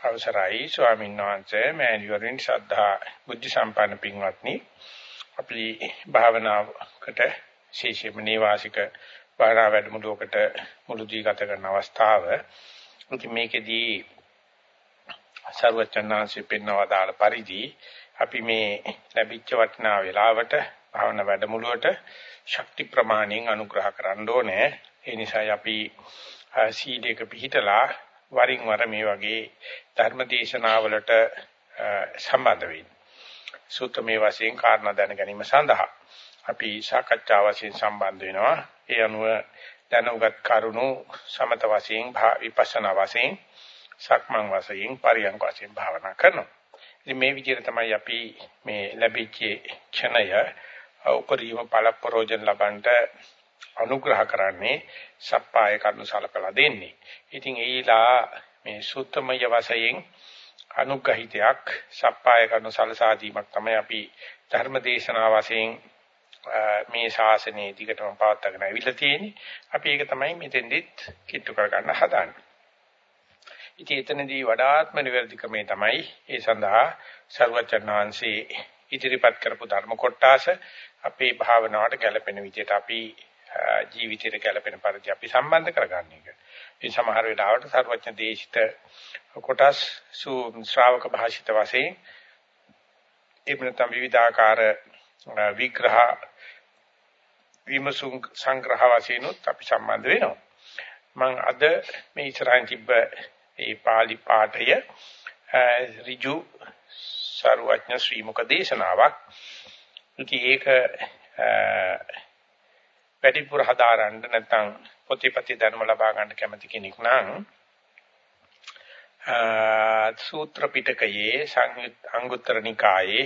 අවසරයි ස්වාමීන් වහන්සේ. මෑණිවරින් ශ්‍රද්ධා බුද්ධ සම්පන්න පින්වත්නි අපි භාවනාවකට ශේෂම නේවාසික භාවනා වැඩමුළුවකට මුළු දී ගත කරන අවස්ථාව. ඉතින් මේකෙදී සර්වචන්නාංශයෙන් පෙන්වවදාළ පරිදි අපි මේ ලැබිච්ච වටිනා වේලාවට භාවනා වැඩමුළුවට ශක්ති ප්‍රමාණයෙන් අනුග්‍රහ කරන්න ඕනේ. ඒ නිසායි අපි සීලයක පිළිහිටලා වරින් වර මේ වගේ ධර්ම දේශනාවලට සම්බන්ධ වෙන්නේ. සූත්‍රමේ වශයෙන් කාරණා දැන ගැනීම සඳහා අපි සාකච්ඡා වශයෙන් සම්බන්ධ වෙනවා. ඒ අනුව දැනුගත් කරුණු සමත වශයෙන් විපස්සනා වශයෙන් සක්මන් වශයෙන් පරියන්ක වශයෙන් භාවනා කරනවා. ඉතින් මේ විදිහට තමයි අපි මේ ලැබිච්ච ක්ෂණය උපරිම ඵල ප්‍රෝජන ලබන්නට අනුග්‍රහ කරන්නේ සප්පාය කරුණු සලකලා දෙන්නේ. ඉතින් ඒලා මේ සුත්තමය වශයෙන් අනුග්‍රහිතයක් සප්පාය කරුණු සලසා දීමක් තමයි අපි ධර්ම දේශනා වශයෙන් මේ ශාසනයේ දිගටම පවත්වාගෙන අවිලා තියෙන්නේ. අපි ඒක තමයි මෙතෙන්දිත් කිට්ටු කරගන්න හදාන්නේ. ඉතින් එතනදී වඩාත්ම නිවැරදි ක්‍රමේ තමයි ඒ සඳහා ਸਰවචන්නාංශේ ඉදිරිපත් කරපු ධර්ම කොටස අපේ භාවනාවට ගැලපෙන විදිහට අපි ජීවිතයට ගැලපෙන පරිදි අපි සම්බන්ධ කරගන්න එක. මේ සමහර වෙලාවට සර්වඥ දේශිත කොටස් ශ්‍රාවක භාෂිත වශයෙන් එබ්‍රතම් විවිධාකාර විග්‍රහ විමසුම් සංග්‍රහ වශයෙන් අපි සම්බන්ධ වෙනවා. මම අද මේ ඉස්සරහින් තිබ්බ ඒ pāli පාඨය ඍජු සර්වඥ ශ්‍රී මුක දේශනාවක්. ඉතින් ඒක වැඩිපුර හදාරන්න නැත්නම් පොතිපති ධර්ම ලබා ගන්න කැමති කෙනෙක් නම් සූත්‍ර පිටකයේ සංයුත් අංගුත්තර නිකායේ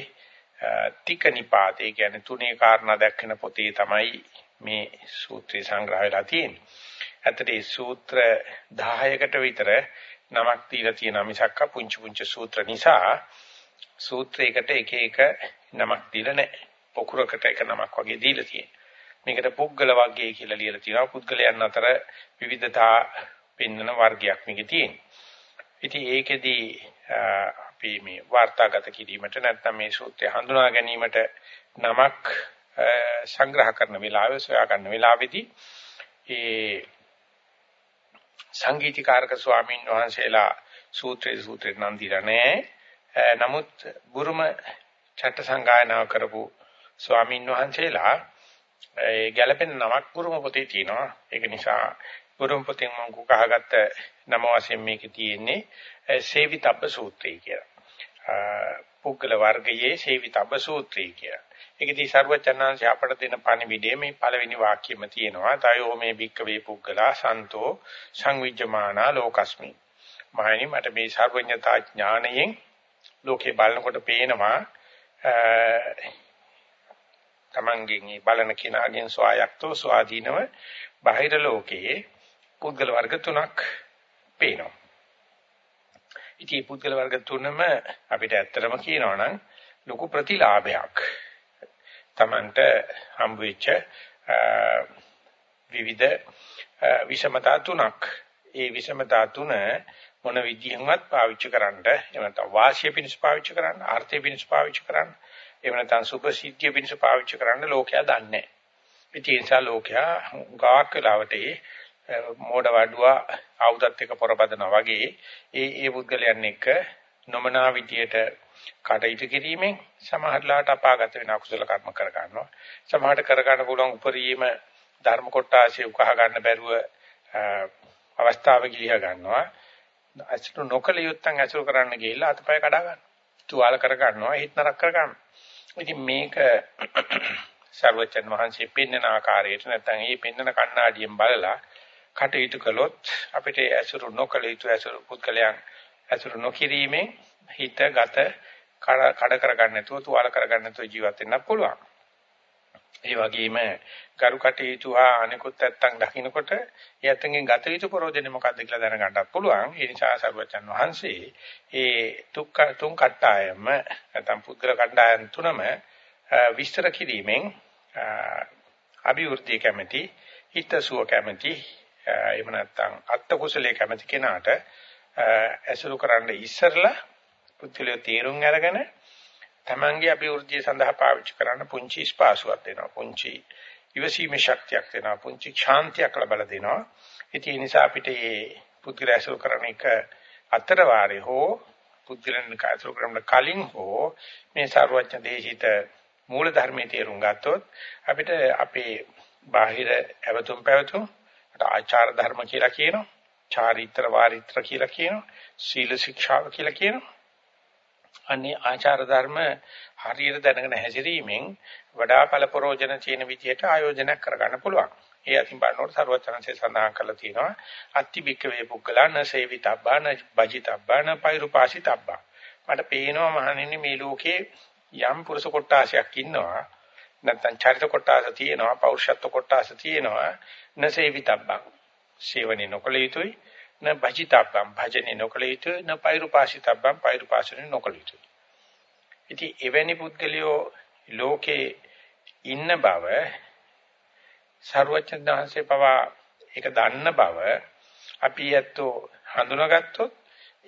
තික නිපාතේ කියන්නේ තුනේ කාරණා දැක්කන පොතේ තමයි මේ සූත්‍රය සංග්‍රහ වෙලා තියෙන්නේ. ඇත්තට මේ සූත්‍ර 10කට විතර නමක් දීලා තියෙන මිසක්ක පුංචි පුංචි සූත්‍ර නිසා සූත්‍රයකට එක එක නමක් දීලා නැහැ. පොකුරකට එක නමක් වගේ දීලා තියෙනවා. මේකට පුද්ගල වර්ගය කියලා ලියලා තියෙනවා. පුද්ගලයන් අතර විවිධතා පෙන්වන වර්ගයක් මේකේ තියෙනවා. ඉතින් ඒකෙදී අපි මේ වාර්තාගත කිරීමට නැත්නම් මේ සූත්‍රය හඳුනා ගැනීමට නමක් සංග්‍රහ කරන වෙලාවේ සොයා ගන්න වෙලාවේදී ඒ සංගීතීකාරක ස්වාමීන් වහන්සේලා සූත්‍රයේ සූත්‍රේ නම් දීලා නැහැ. නමුත් බුරුම චට්ට සංගායනාව කරපු ස්වාමීන් වහන්සේලා ඒ ගැළපෙන නමක් බුරුම පොතේ තියෙනවා. ඒක නිසා බුරුම පොතෙන් මම කහගත්ත නම වශයෙන් මේකේ තියෙන්නේ සේවිතබ්බ සූත්‍රය කියලා. පුද්ගල වර්ගයේ සේවිතබ්බ සූත්‍රය කියලා. ඒකදී ਸਰවචන්නාංශය අපට දෙන පණිවිඩයේ මේ පළවෙනි වාක්‍යෙම තියෙනවා. තයෝ මේ භික්කවේ පුද්ගලා සන්තෝ සංවිජ්ජමානා ලෝකස්මි. මහණනි මට මේ සර්වඥතා ඥාණයෙන් ලෝකේ බලනකොට පේනවා තමන්ගෙන් මේ බලන කෙනාගෙන් ස්වායක්තෝ ස්වාධීනව බාහිර ලෝකයේ පුද්ගල වර්ග තුනක් පේනවා. ඉතින් මේ පුද්ගල වර්ග තුනම අපිට ඇත්තටම කියනවා නම් ලොකු ප්‍රතිලාභයක්. තමන්ට හම්බ වෙච්ච විවිධ විෂමතා තුනක්. ඒ විෂමතා තුන මොන විදිහෙන්වත් පාවිච්චි කරන්න එහෙම නැත්නම් වාසිය පිණිස පාවිච්චි කරන්න ආර්ථය පිණිස පාවිච්චි කරන්න එහෙම නැත්නම් සුභ සිද්ධිය පිණිස පාවිච්චි කරන්න ලෝකයා දන්නේ නැහැ. ඒ නිසා ලෝකයා ගාක් වෙලාවට මෝඩ වඩුවා ආයුධත් එක්ක පොරබදනවා වගේ ඒ ඒ පුද්ගලයන් එක්ක නොමනා විදියට කටයුතු කිරීමෙන් සමහරලාට අපාගත වෙන අකුසල කර්ම කර ගන්නවා. සමහරට කර ගන්න පුළුවන් උපරිම ධර්ම කොටාසිය උකහා ගන්න බැරුව අවස්ථාව ගිලිහ ගන්නවා. අසුරු නොකල යුත්තන් අසුරු කරන්න ගිහිල්ලා අතපය කඩා ගන්නවා. තුවාල කර ගන්නවා, හිත නරක කර ගන්නවා. ඉතින් මේක සර්වචන් වහන්සේ පෙන්වන ආකාරයට නැත්නම් මේ පෙන්වන කණ්ණාඩියෙන් බලලා කටයුතු කළොත් අපිට ඇසුරු නොකළ යුතු ඇසුරු පුද්ගලයන් ඇසුරු නොකිරීමෙන් හිත ගත කඩ කර ගන්න නැතුව තුවාල කර ගන්න නැතුව ජීවත් වෙන්න පුළුවන්. ඒ වගේම කරු කටයුතු හා අනිකුත් නැත්තම් දකින්නකොට යැත්තන්ගෙන් ගත යුතු ප්‍රෝජනේ මොකක්ද කියලා දැනගන්නත් පුළුවන්. ඒ නිසා සර්වචන් වහන්සේ ඒ තුක් තුන් කට්ටායම නැත්නම් පුද්ගල කණ්ඩායම් තුනම විස්තර කිරීමෙන් අභිවෘද්ධිය කැමැති හිතසුව කැමැති එහෙම නැත්නම් අත්ත කුසලයේ කැමැති කෙනාට ඇසුරු කරන්න ඉස්සරලා පුද්ගලයා තීරුම් අරගෙන තමන්ගේ අභිවෘද්ධිය සඳහා පාවිච්චි කරන්න පුංචි ස්පාසුවක් දෙනවා. පුංචි ඉවසීමේ ශක්තියක් දෙනවා. පුංචි ශාන්තියක් ලබා දෙනවා. ඉතින් ඒ නිසා අපිට මේ පුද්ගලයා ඇසුරු කරන එක අතර වාරේ හෝ පුද්ගලයන් ඇසුරු කරන කලින් හෝ මේ ਸਰවඥ දේශිත මූල ධර්මයේ තේරුම් ගත්තොත් අපිට අපේ බාහිර ඇවතුම් පැවතුම් ආචාර ධර්ම කියලා කියනවා. චාරිත්‍ර වාරිත්‍ර කියලා කියනවා. සීල ශික්ෂාව කියලා කියනවා. අනේ ආචාර ධර්ම හරියට දැනගෙන හැසිරීමෙන් වඩා ඵලපරෝජන තියෙන විදිහට ආයෝජනයක් කරගන්න පුළුවන්. ඒ අතින් බලනකොට ਸਰවචනන්සේ සඳහන් කරලා තියෙනවා අත්ති බික්කවේ පුද්ගලන සේවිතබ්බාන බජිතබ්බාන පෛරුපාසිතබ්බා. මට පේනවා මහණෙනි මේ ලෝකේ යම් පුරුෂ කොටාසයක් ඉන්නවා. නැත්නම් චරිත කොටාස තියෙනවා, පෞරුෂත්ව කොටාස තියෙනවා. නසේවිතබ්බං. සේවනේ නොකල යුතුයි. න භජිතබ්බම් භජනේ නොකල යුතුය න පෛරුපාසිතබ්බම් පෛරුපාසනේ නොකල යුතුය ඉතින් එවැනි පුද්ගලයෝ ලෝකේ ඉන්න බව ਸਰවඥාන්සේ පවා ඒක දන්න බව අපි ඇත්තෝ හඳුනාගත්තොත්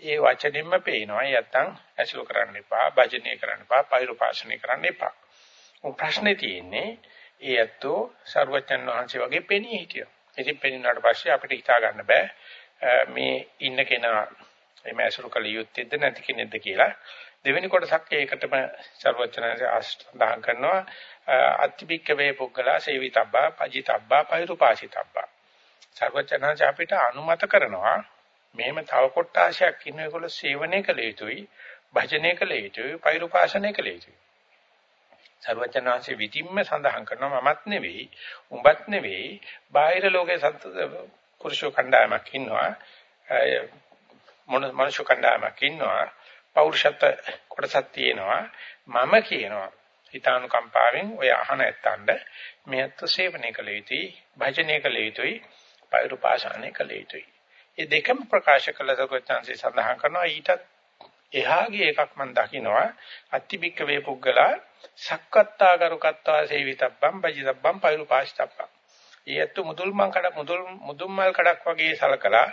ඒ වචනින්ම පේනවා. යත්තම් ඇසුරු කරන්න එපා භජනය කරන්න එපා පෛරුපාසනය කරන්න එපා. ප්‍රශ්නේ තියෙන්නේ ඒ ඇත්තෝ ਸਰවඥාන්සේ වගේ පෙනී හිටියෝ. ඉතින් පෙනුනාට පස්සේ අපිට හිතා ගන්න බෑ. මේ ඉන්න කෙනා එම ඇසුරු කළ යුත්තේද නැති කෙනෙක්ද කියලා දෙවෙනි කොටසක් ඒකටම ਸਰවචනanse ආස්තදාන් කරනවා. අත්තිපික්ක වේ පුද්ගලා සේවිතබ්බා පජිතබ්බා පෛරුපාසිතබ්බා. ਸਰවචනanse අපිට අනුමත කරනවා මෙහෙම තව කොටාශයක් ඉන්න ඒගොල්ල සේවනය කළ යුතුයි භජනය කළ යුතුයි පෛරුපාසනය කළ යුතුයි. ਸਰවචනanse විතින්ම සඳහන් කරනවා මමත් නෙවෙයි උඹත් නෙවෙයි බාහිර ලෝකේ පුරුෂ කණ්ඩායමක් ඉන්නවා. මොන මනුෂ්‍ය කණ්ඩායමක් ඉන්නවා. පෞරුෂත්ව කොටසක් තියෙනවා. මම කියනවා හිතානුකම්පාවෙන් ඔය අහන ඇත්තන්ට මෙයත් සේවනය කළ යුතුයි භජනය කළ යුතුයි පෛරුපාසනය කළ යුතුයි. මේ දෙකම ප්‍රකාශ කළ සකෝචාන්සේ සඳහන් කරනවා. ඊටත් එහාගේ එකක් මම දකිනවා. අත්තිබික්ක වේ පුද්ගලා සක්කත්තා කරුකත්තා සේවිතබ්බම් බජිතබ්බම් පෛරුපාසිතබ්බම් ඊයත් මුදුල් මං කඩ මුදුල් මුදුම්මල් කඩක් වගේ සලකලා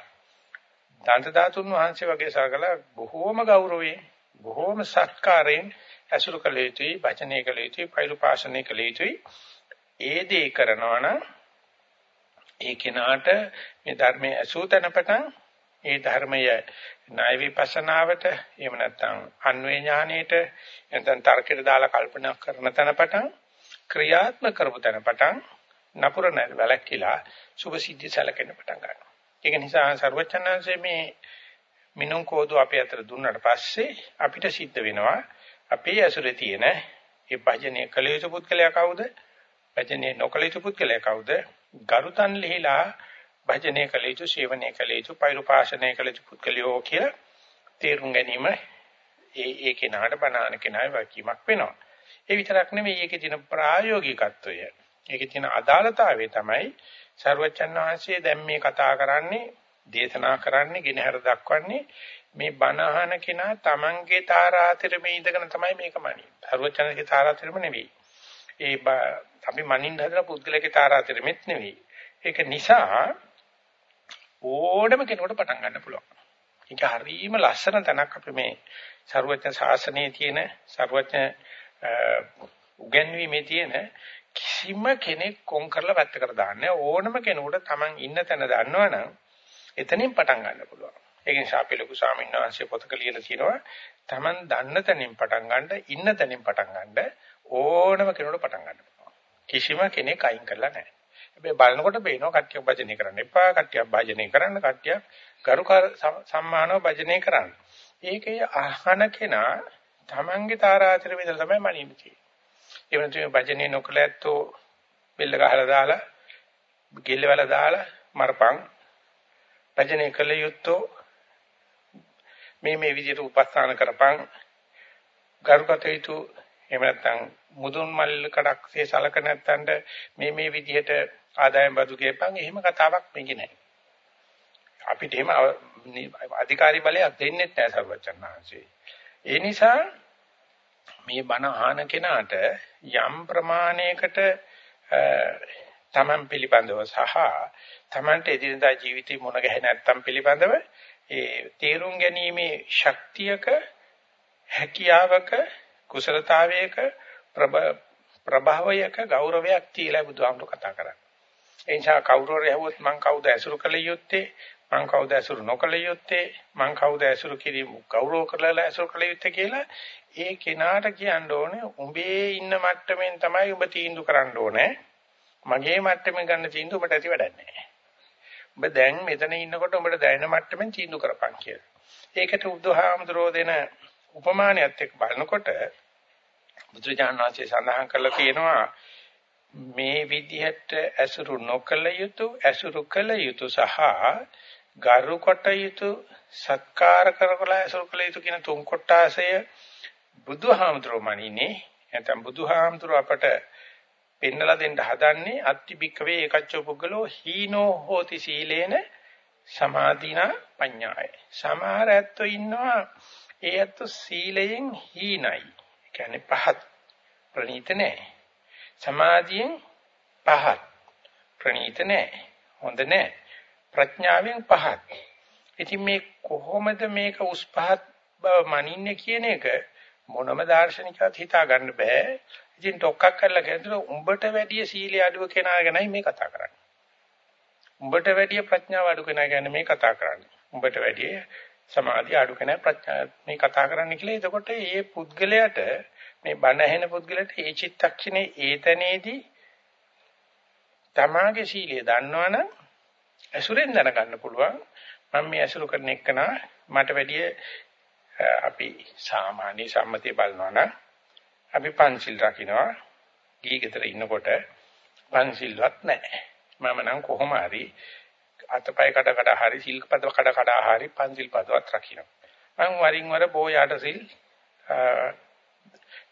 දන්ත ධාතුන් වහන්සේ වගේ සලකලා බොහෝම ගෞරවයෙන් බොහෝම සත්කාරයෙන් ඇසුරු කළ යුතුයි වචනය කළ යුතුයි පෛරුපාසනය කළ යුතුයි. ඒ දේ කරනවා නම් ඒ කෙනාට මේ ධර්මයේ ඇසූ තැනපටන් ඒ ධර්මය ණය විපස්සනාවට එහෙම නැත්නම් අන්වේ ඥානෙට නැත්නම් තර්කයට දාලා කල්පනා කරන තැනපටන් ක්‍රියාත්මක කරපු තැනපටන් නපුර නැති වැලක්කිලා සුභ සිද්ධි සැලකෙන්න පටන් ගන්නවා. ඒක නිසා ਸਰවචනංශයේ මේ මිනුම් කෝදු අපේ අතර දුන්නාට පස්සේ අපිට සිද්ධ වෙනවා අපේ ඇසුරේ තියෙන ඒ භජනීය කළ යුතු පුද්ගලයා කවුද? භජනීය නොකළ යුතු පුද්ගලයා කවුද? ගරුතන් ලිහිලා භජනීය කළ යුතු, සේවනීය කළ යුතු, පෛරුපාසනීය කළ යුතු පුද්ගලයෝ කියලා තේරුම් ගැනීම ඒ ඒ කෙනාට බණාන කෙනාගේ වකීමක් වෙනවා. ඒ විතරක් නෙමෙයි ඒකේ තියෙන ප්‍රායෝගිකත්වය ඒකේ තියෙන අදාළතාවය තමයි සර්වචන් වහන්සේ දැන් මේ කතා කරන්නේ දේශනා කරන්නේ ගෙනහැර දක්වන්නේ මේ බණහන කෙනා තමන්ගේ තාරාතිරමේ ඉඳගෙන තමයි මේක මනින්නේ. සර්වචන්ගේ තාරාතිරම නෙවෙයි. ඒ අපි මනින්න හදන පුද්ගලයාගේ තාරාතිරමෙත් නෙවෙයි. ඒක නිසා ඕනම කෙනෙකුට පටන් ගන්න පුළුවන්. ඒක හරීම ලස්සන තැනක් අපි මේ සර්වඥ ශාසනයේ තියෙන සර්වඥ උගන්වීමේ තියෙන කිසිම කෙනෙක් කොන් කරලා පැත්තකට දාන්නේ ඕනම කෙනෙකුට Taman ඉන්න තැන දන්නවනම් එතනින් පටන් ගන්න පුළුවන්. ඒ නිසා අපි ලොකු ස්වාමීන් වහන්සේ පොතක ලියලා තියෙනවා Taman දන්න තැනින් පටන් ගන්න ඉන්න තැනින් පටන් ගන්න ඕනම කෙනෙකුට පටන් ගන්න පුළුවන්. කිසිම කෙනෙක් අයින් කරලා නැහැ. හැබැයි බලනකොට පේනවා කට්ටියක් භජනය කරන්න එපා, කට්ටියක් භජනය කරන්න, කට්ටියක් ගරුකාර සම්මානව භජනය කරන්න. ඒකේ අහන කෙනා Tamanගේ තාරාතිර විතර තමයි මනින්නේ. ඒ වෙනතුනේ භජනේ නොකල ඇත්තෝ බෙල්ල ගහලා දාලා ගෙල්ල වල දාලා මරපන් භජනේ කළ යුත්තෝ මේ මේ විදිහට උපස්ථාන කරපන් ගරුකට යුතු එහෙම නැත්නම් මුදුන් මල් කඩක්සේ සලක නැත්තඳ මේ මේ විදිහට ආදායම් බදු ගෙපන් එහෙම කතාවක් මේකේ නැහැ අපිට එහෙම අධිකාරී බලයක් දෙන්නේ නැහැ සර්වචන්නාංශේ ඒ නිසා මේ බණ අහන කෙනාට යම් ප්‍රමාණයකට තමන් පිළිබඳව සහ තමන්ට එදිනදා ජීවිතේ මුණ ගැහෙ නැත්තම් පිළිබඳව ඒ තේරුම් ගැනීමේ ශක්තියක හැකියාවක කුසලතාවයක ප්‍රභාවයක ගෞරවයක් තියලා බුදුහාමුදුර කතා කරන්නේ. ඒ නිසා කවුරු හරි ඇහුවොත් මං කවුද ඇසුරු කළ යුත්තේ? මං කවුද ඇසුරු නොකළ යුත්තේ? මං කවුද ඇසුරු කිරීම ගෞරව කරලා ඇසුරු කළ යුත්තේ කියලා ඒ කෙනාට කියන්න ඕනේ උඹේ ඉන්න මට්ටමින් තමයි උඹ තීන්දුව කරන්න ඕනේ. මගේ මට්ටමින් ගන්න තීන්දුව උඹට ඇති වැඩක් නැහැ. උඹ දැන් මෙතන ඉන්නකොට උඹට දැනෙන මට්ටමින් තීන්දුව කරපන් කියලා. ඒකට බුදුහාමුදුරෝ දෙන උපමානයත් එක්ක බලනකොට බුදුරජාණන් වහන්සේ සඳහන් කරලා තියෙනවා මේ විදිහට ඇසුරු නොකළ යුතු ඇසුරු කළ යුතු සහ ගරු කොට යුතු සත්කාර කරකලා ඇසුරු කළ යුතු කියන තුන් කොටාසය බුදුහාමුදුරුවෝ මනින්නේ නැත්නම් බුදුහාමුදුරුව අපට පෙන්නලා දෙන්න හදන්නේ අත්තිබික්කවේ ඒකච්චෝ පුද්ගලෝ හීනෝ හෝති සීලේන සමාධිනා පඤ්ඤාය. සමහර ඇත්තෝ ඉන්නවා ඒ ඇත්තෝ සීලයෙන් හීනයි. කියන්නේ පහත් ප්‍රණීත නැහැ සමාධියෙන් පහත්. ප්‍රණීත නැහැ හොඳ නැහැ ප්‍රඥාවෙන් පහත්. ඉතින් මේ කොහොමද මේක උස් පහත් බව මනින්නේ කියන එක මොනම දාර්ශනිකවත් හිතා ගන්න බෑ. ඉතින් ඩොක්කක් කරලා කියනවා උඹට වැඩිය සීලය අඩුව කෙනා ගැනයි මේ කතා කරන්නේ. උඹට වැඩිය ප්‍රඥාව අඩු කෙනා ගැන මේ කතා කරන්නේ. උඹට වැඩිය සමාධිය අඩු කෙනා ප්‍රඥා මේ කතා කරන්න කියලා. එතකොට මේ පුද්ගලයාට මේ බණ ඇහෙන පුද්ගලයාට ඒ චිත්තක්ෂණේ ඒතනේදී තමාගේ සීලය දන්නවනම් ඇසුරෙන් දැනගන්න පුළුවන්. මම මේ ඇසුරු කරන එකනා මට වැඩිය අපි සාමාන්‍ය සම්මතිය බලනවා නම් අපි පන්සිල් රකින්නවා. ගිහි ගෙදර ඉන්නකොට පන්සිල්වත් නැහැ. මම නම් කොහොම හරි අතපය කඩ කඩ හරි සිල්පද කඩ කඩ හරි පන්සිල් පදවත් රකින්නවා. මම වරින් වර බෝයාට සිල්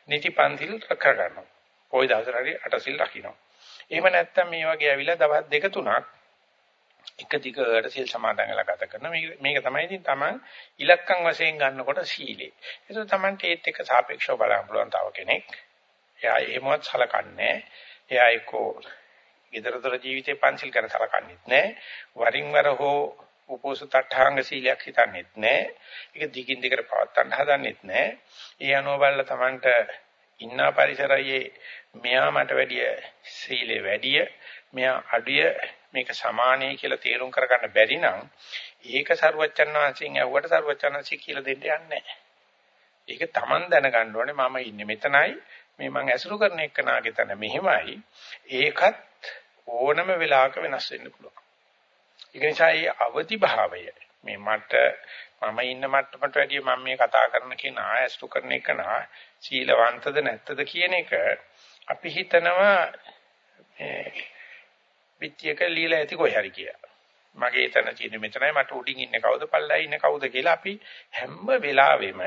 නිති පන්සිල් රැක ගන්නවා පොයි දවසට හරි අටසිල් රකින්නවා එහෙම නැත්නම් මේ වගේ ඇවිල්ලා දවස් දෙක තුනක් එක දිගට සීල් සමාදන් වෙලා ගත කරන මේක තමයි ඉතින් තමන් ඉලක්කම් වශයෙන් ගන්නකොට සීලේ. ඒක තමන්ට ඒත් එක්ක සාපේක්ෂව බලන්න පුළුවන් තව කෙනෙක්. එයා එහෙමවත් සලකන්නේ එයා එක්කෝ ඊතරතර ජීවිතේ පන්සිල් කරන සලකන්නේත් නැහැ. වරින් වර හෝ උපෝසත අටහාංග සීලයක් හිතන්නේත් නැහැ. ඒක දිගින් දිගට පවත්වන්න හදන්නේත් නැහැ. ඒ අනුව බලලා තමන්ට ඉන්න පරිසරයේ මෙයා මට වැඩිය සීලේ වැඩිය මෙයා අඩිය මේක සමානයි කියලා තේරුම් කරගන්න බැරි නම් ඒක සරුවච්චන් වහන්සේගෙන් ඇහුවට සරුවච්චන් වහන්සේ කියලා දෙන්න යන්නේ නැහැ. ඒක Taman දැනගන්න ඕනේ මම ඉන්නේ මෙතනයි මේ මං ඇසුරු කරන එකනාගේ තන මෙහෙමයි. ඒකත් ඕනම වෙලාවක වෙනස් වෙන්න පුළුවන්. ඒ නිසා මේ අවදි භාවය මේ මට මම ඉන්න මට්ටමට වැඩිය මම මේ කතා කරන කෙනා ඇසුරු කරන එකනා සීලවන්තද නැත්තද කියන එක අපි හිතනවා පිටියක ලීලා ඇති කොයි හරි කියලා. මගේ එතන තියෙන මෙතනයි මට උඩින් ඉන්නේ කවුද පල්ලයි ඉන්නේ කවුද කියලා අපි හැම වෙලාවෙම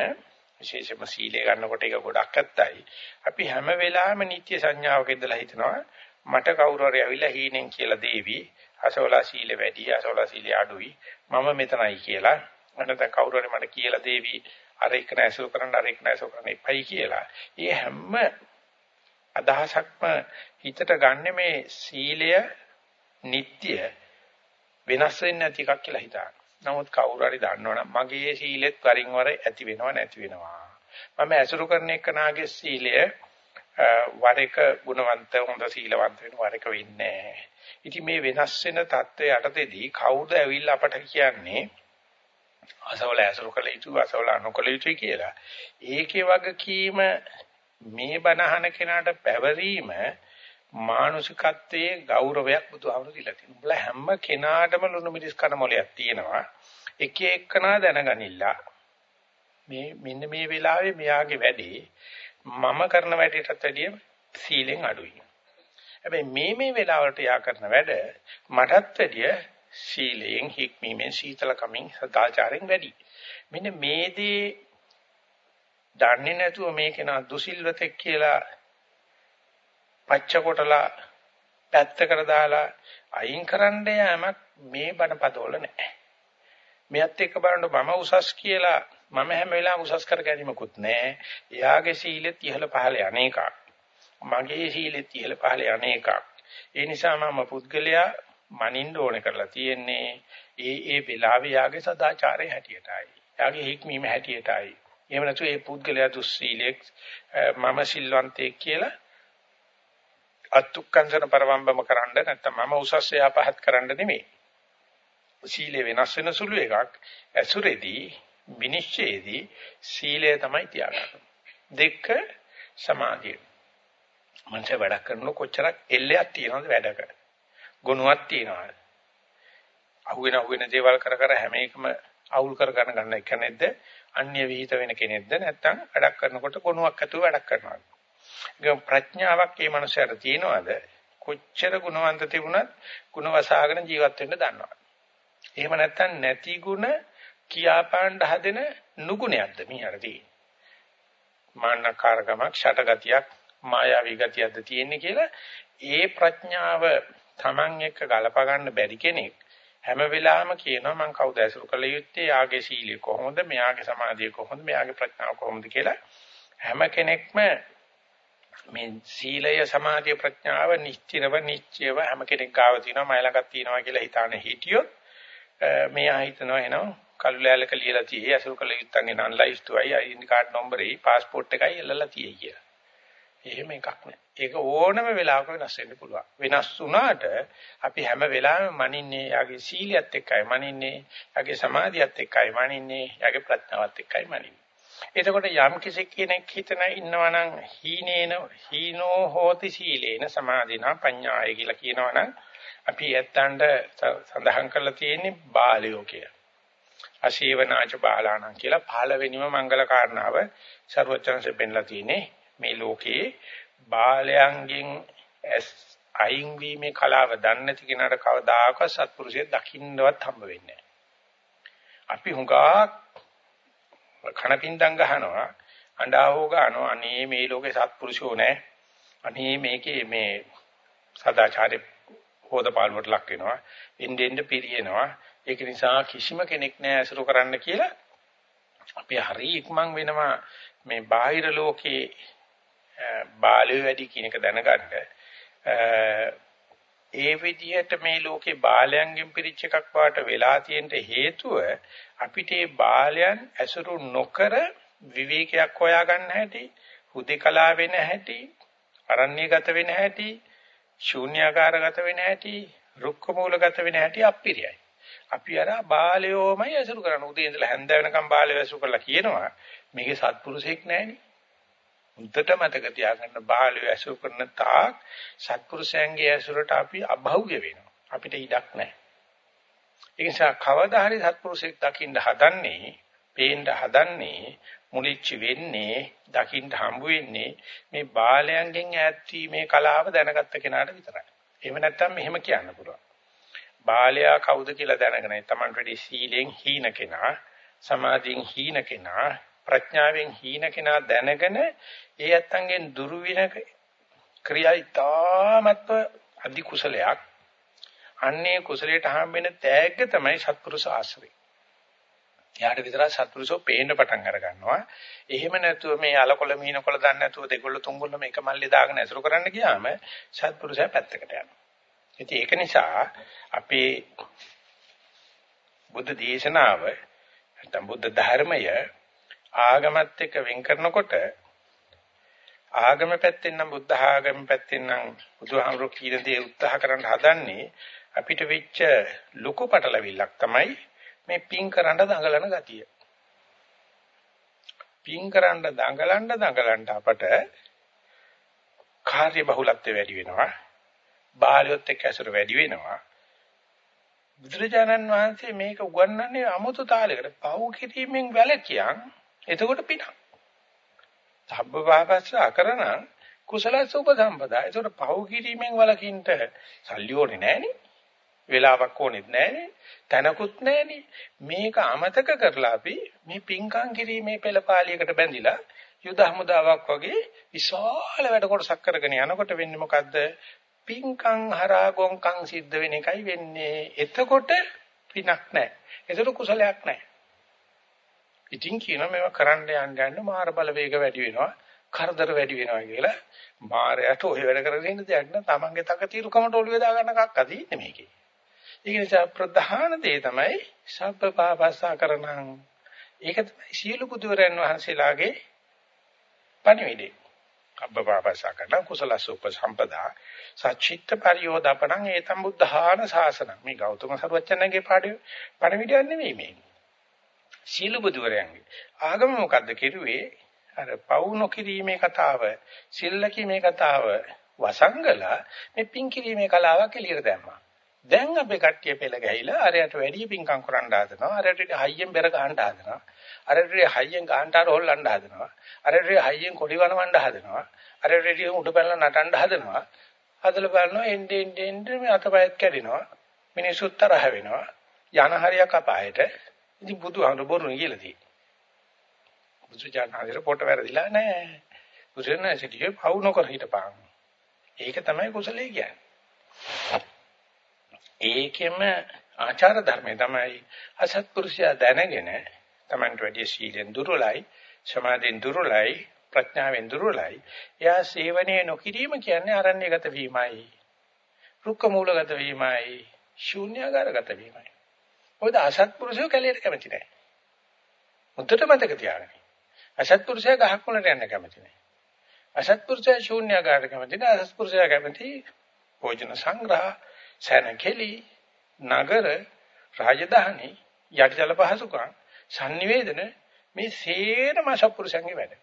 විශේෂයෙන්ම සීලය ගන්නකොට ඒක ගොඩක් ඇත්තයි. අපි හැම වෙලාවෙම නිත්‍ය සංඥාවක ඉඳලා හිතනවා මට කවුරු හරි ඇවිල්ලා හීනෙන් කියලා දේවි අසවලා සීල වැඩි අසවලා සීල අඩුයි මම මෙතනයි කියලා නැත්නම් කවුරු හරි මට කියලා දේවි අර එක නැසු කරන්න අර එක නැසු කරන්න එපයි කියලා. මේ හැම අදහසක්ම හිතට ගන්න මේ සීලය නিত্য වෙනස් වෙන්නේ නැති එකක් කියලා හිතනවා. නමුත් කවුරු හරි දන්නවනම් මගේ සීලෙත් වරින් වර ඇති වෙනව නැති වෙනවා. මම ඇසුරු කරන එකනාගේ සීලය වර එක ගුණවන්ත හොඳ සීලවන්ත වෙන වර එක වෙන්නේ ඉතින් මේ වෙනස් වෙන தත්ත්වය යටතේදී කවුද ඇවිල්ලා අපට කියන්නේ අසවල ඇසුරු කළ යුතු අසවල අනුකළ යුතුයි කියලා. ඒකේ වගකීම මේ බණහන කෙනාට පැවරීම මානසිකත්වයේ ගෞරවයක් බුදුහාමුදුරු දීලා තියෙනවා. උඹලා හැම කෙනාටම ලුණු මිරිස් කන මොලයක් තියෙනවා. එක එකනා දැනගනිලා මේ මෙන්න මේ වෙලාවේ මෙයාගේ වැඩේ මම කරන වැඩේටත් වැඩිය සීලෙන් අඩුයි. හැබැයි මේ මේ වෙලාවලට යා කරන වැඩ මටත් වැඩිය සීලයෙන් හික්මීමෙන් සීතලකමින් සදාචාරයෙන් වැඩි. මෙන්න මේ දේ දන්නේ නැතුව මේක නා දුසිල්වතෙක් කියලා පච්ච කොටලා පැත්තකට දාලා අයින් කරන්න යෑමක් මේ බණපදවල නැහැ. මෙයත් එක්ක බලනකොට මම උසස් කියලා මම හැම වෙලාවෙම උසස් කර ගැනීමකුත් නැහැ. එයාගේ සීලෙත් ඉහළ පහළ අනේකක්. මගේ සීලෙත් ඉහළ පහළ අනේකක්. ඒ නිසා මම පුද්ගලයා මනින්න ඕනේ කරලා තියෙන්නේ ඒ ඒ වෙලාවේ යාගේ සදාචාරය හැටියටයි. යාගේ හික්මීම හැටියටයි. එහෙම නැතු ඒ පුද්ගලයා දුස්සීලෙක් මම සිල්වන්තයෙක් කියලා අත්ුක්කංශන පරවම්බම කරන්න නැත්නම් මම උසස් යාපහත් කරන්න නෙමෙයි. සීලය වෙනස් වෙන සුළු එකක්. ඇසුරේදී විනිශ්චයේදී සීලය තමයි තියාගන්නේ. දෙක සමාධිය. මනස වැඩ කරනකොට කොච්චරක් එල්ලයක් තියනවද වැඩක. ගුණයක් තියනවද? අහුවෙන අහුවෙන දේවල් කර කර හැම එකම අවුල් කර ගන්න ගන්න එක නැද්ද? අන්‍ය විහිිත වෙන කෙනෙක්ද නැත්නම් වැඩක් කරනකොට ගුණයක් ඇතුව වැඩක් කරනවද? ඒක ප්‍රඥාවක් මේ මනුස්සයාට තියෙනවද? කොච්චර ගුණවන්ත තිබුණත් ගුණ වසාගෙන ජීවත් වෙන්න දන්නවද? එහෙම නැත්නම් නැති ගුණ කියාපාන්න හදෙන නුගුණයක්ද මිහර තියෙන්නේ? මාන්නකාරකමක් ෂටගතියක් මායාවී ගතියක්ද තියෙන්නේ කියලා ඒ ප්‍රඥාව Taman එක ගලප ගන්න බැරි කෙනෙක් හැම වෙලාවෙම කියනවා මං කවුද ඇසුරු කළ යුත්තේ? යාගේ සීලය කොහොමද? මෙයාගේ සමාධිය කොහොමද? මෙයාගේ ප්‍රඥාව කොහොමද කියලා හැම කෙනෙක්ම මේ සීලය සමාධිය ප්‍රඥාව නිශ්චිතව නිශ්චයව හැම කෙනෙක් ගාව තියෙනවා මයි ළඟක් තියෙනවා කියලා හිතාන හිටියොත් මෙයා හිතනවා එනවා කළු ලෑල්ලක ලියලා තියෙයි ඇසුරු කළ යුත්තන්ගේ නන් ලයිස්තුවයි ID කාඩ් නම්බරේ પાස්පෝර්ට් එකයි එල්ලලා තියෙයි කියලා. එහෙම එකක් නෑ. ඒක ඕනම වෙලාවක වෙනස් වෙන්න පුළුවන්. වෙනස් වුණාට අපි හැම වෙලාවෙම මනින්නේ යාගේ සීලියත් එක්කයි මනින්නේ, යාගේ සමාධියත් එක්කයි මනින්නේ, යාගේ ප්‍රඥාවත් එක්කයි මනින්නේ. එතකොට යම් කිසි කෙනෙක් හිතන ඉන්නවනම් හීනේන හීනෝ හෝති සීලේන සමාධිනා පඤ්ඤාය කියලා කියනවනම් අපි ඇත්තන්ට සඳහන් කරලා තියෙන්නේ බාලයෝ කියලා. අශීවනාච බාලාණන් කියලා පළවෙනිම මංගල කාරණාව ਸਰවචන්සේ පෙන්ලා තියෙන්නේ මේ ලෝකේ බාලයන්ගෙන් අයින් වීමේ කලාව දන්නේ නැති කෙනාට කවදාකවත් සත්පුරුෂයෙක් දකින්නවත් හම්බ වෙන්නේ නැහැ. අපි හුඟා කණපින්දම් ගහනවා අඬාවෝ ගන්නවා අනේ මේ ලෝකේ සත්පුරුෂෝ නැහැ. අනේ මේකේ මේ සදාචාරේ හොදපාලුවට ලක් වෙනවා. එන්නේ එන්නේ පිරියනවා. ඒක නිසා කිසිම කෙනෙක් නෑ අසුරු කරන්න කියලා අපි හරි ඉක්මන් වෙනවා මේ බාහිර ලෝකේ බාලය වැඩි කියන එක දැනගන්න. ඒ විදිහට මේ ලෝකේ බාලයන්ගෙන් පිරිච්ච එකක් වාට වෙලා තියෙන හේතුව අපිට මේ බාලයන් ඇසුරු නොකර විවේකයක් හොයාගන්න හැටි, හුදේකලා වෙන හැටි, අරණ්‍යගත වෙන හැටි, ශූන්‍යාකාරගත වෙන හැටි, රුක්ක මූලගත වෙන හැටි අපිරියයි. අපි අර බාලයෝමයි ඇසුරු කරන උදේ ඉඳලා හැන්ද වෙනකම් බාලයෝ ඇසුරු කරලා කියනවා මේකේ සත්පුරුෂෙක් නැහෙනේ. උන්ට මතක තියාගන්න බාලයෝ ඇසුරු කරන තාක් සත්පුරුෂයන්ගේ ඇසුරට අපි අභෞ්‍ය වෙනවා. අපිට ඉඩක් නැහැ. ඒ නිසා කවදා හරි සත්පුරුෂෙක් දකින්න හදන්නේ, පේන්න හදන්නේ, මුලිච්ච වෙන්නේ, දකින්න හම්බ වෙන්නේ මේ බාලයන්ගෙන් ඈත් වීමේ කලාව දැනගත්ත කෙනාට විතරයි. එහෙම නැත්නම් මෙහෙම කියන්න පුළුවන්. බාලයා කවුද කියලා දැනගෙන තමන්ට වැඩි සීලෙන් හීන කෙනා, සමාධියෙන් හීන කෙනා, ප්‍රඥාවෙන් හීන කෙනා දැනගෙන ඒ ඇත්තන්ගෙන් දුරු වෙන ක්‍රියා ඉතාමත්ව අධි කුසලයක්. අන්නේ කුසලයට හම්බෙන තෑග්ග තමයි සත්පුරුෂ ආශ්‍රය. එයාට විතරක් සත්පුරුෂෝ පේන්න පටන් අර ගන්නවා. එහෙම නැතුව මේ අලකොල මීනකොල දන්නේ නැතුව දෙකොල්ල තුන්කොල්ල මේක මල්ලේ දාගෙන ඇසුරු කරන්න ගියාම සත්පුරුෂයා පැත්තකට යනවා. ඉතින් ඒක නිසා අපේ බුද්ධ දේශනාව නැත්නම් බුද්ධ ධර්මය ආගමත් එක්ක වෙන් කරනකොට ආගම පැත්තෙන් නම් බුද්ධ ආගම පැත්තෙන් නම් බුදුහාමුදුරු කියන දේ උත්සාහ කරන්න හදන්නේ අපිට වෙච්ච ලොකු පටලවිල්ලක් තමයි මේ පින් කරන්න දඟලන ගතිය. පින් කරන්න දඟලන්න දඟලන්න අපට කාර්ය බහුලත්වය වැඩි වෙනවා. බාලියොත් එක්ක ඇසුර වැඩි වෙනවා. බුදුරජාණන් වහන්සේ මේක උගන්වන්නේ 아무තු තාලයකට. පව් කිරීමෙන් වැළකියන් එතකොට පිනක්. සබ්බ පාපස්ස අකරණ කුසලස්ස උපසම්පදා. එතකොට පව් කිරීමෙන් වළකින්ට සල්ලි ඕනේ නැහනේ. වෙලාවක් ඕනෙත් නැහනේ. තනකුත් නැහනේ. මේක අමතක කරලා අපි මේ පින්කම් කිරීමේ පෙළපාලියකට බැඳිලා යුද හමුදාවක් වගේ විශාල වැඩ කොටසක් කරගෙන යනකොට වෙන්නේ මොකද්ද? පින්කම් හරහා ගොංකම් සිද්ධ වෙන එකයි වෙන්නේ. එතකොට පිනක් නැහැ. එතකොට කුසලයක් නැහැ. ඉතින් කියනවා මේවා කරන්න යන්න යන්න මාර බල වේග වැඩි වෙනවා. කරදර වැඩි වෙනවා කියලා මාරයට ඔය වැඩ කරගෙන ඉන්න දෙයක් නෑ. Tamange තක తీරුකමට ඔළුවේ දා ගන්න කක්ක තියෙන්නේ මේකේ. ඒක නිසා ප්‍රධාන දේ තමයි සබ්බ පාපස්සා කරණං. ඒක තමයි සීල බුදුරයන් වහන්සේලාගේ පණිවිඩය. අබ්බ පාපස්සා කරණං කුසලස්ස උපසම්පදා සච්චිත්ත පරියෝදපණං ඒතම් බුද්ධාන ශාසනං. මේ ගෞතම සරුවචනගේ පාඩේ පණිවිඩයක් නෙමෙයි මේ. සීල බුදුරයන්ගේ ආගම මොකද්ද කිරුවේ? අර පවු නොකිරීමේ කතාව, සිල්ලකීමේ කතාව වසංගලා මේ පින් කිරීමේ කලාවක් එළියට දැම්මා. දැන් අපේ කට්ටිය පෙළ ගැහිලා අරයට වැඩි පිංකම් කරන්න හදනවා. අරයට හයියෙන් බෙර ගන්න හදනවා. අරයට හයියෙන් ගාන්ටාර හොල්ලන්න හදනවා. අරයට හයියෙන් කොඩි වනවන්න හදනවා. අරයට උඩ පැනලා නටන්න හදනවා. හදලා බලනවා එන්නේ එන්නේ එන්නේ මේ අතපයත් කැඩෙනවා. මිනිස්සුත් තරහ වෙනවා. යන හරියක් අපායට. ඉතින් බුදුහාමුදුර බොරුනේ කියලා තියෙන්නේ. බුදුචානන්දර පොට වැරදිලා නැහැ. බුදුරණසිටියේ පවු නොකර හිටපන්. ඒක තමයි කුසලයේ කියන්නේ. ඒකෙම ආචාර ධර්මය තමයි අසත්පුරුෂයා දැනගෙන Tamanට වැඩි සීලෙන් දුර්වලයි, සමාධියෙන් දුර්වලයි, ප්‍රඥාවෙන් දුර්වලයි. එයා සේවනයේ නොකිරීම කියන්නේ අරණ්‍යගත වීමයි. රුක්ක මූලගත වීමයි, ශූන්‍යagaraගත වීමයි. මොකද අසත්පුරුෂයෝ කැලේට කැමති නැහැ. මුද්දට මතක තියාගන්න. අසත්පුරුෂයා ගහක් වලට යන්න කැමති නැහැ. අසත්පුරුෂයා ශූන්‍යagaraට කැමති නැහැ. අසත්පුරුෂයා කැමති භෝජන සංග්‍රහ සැනකෙලි නගර රාජධානි යටිතල පහසුකම් sannivedana මේ සේරම සත්පුරුෂයන්ගේ වැඩ.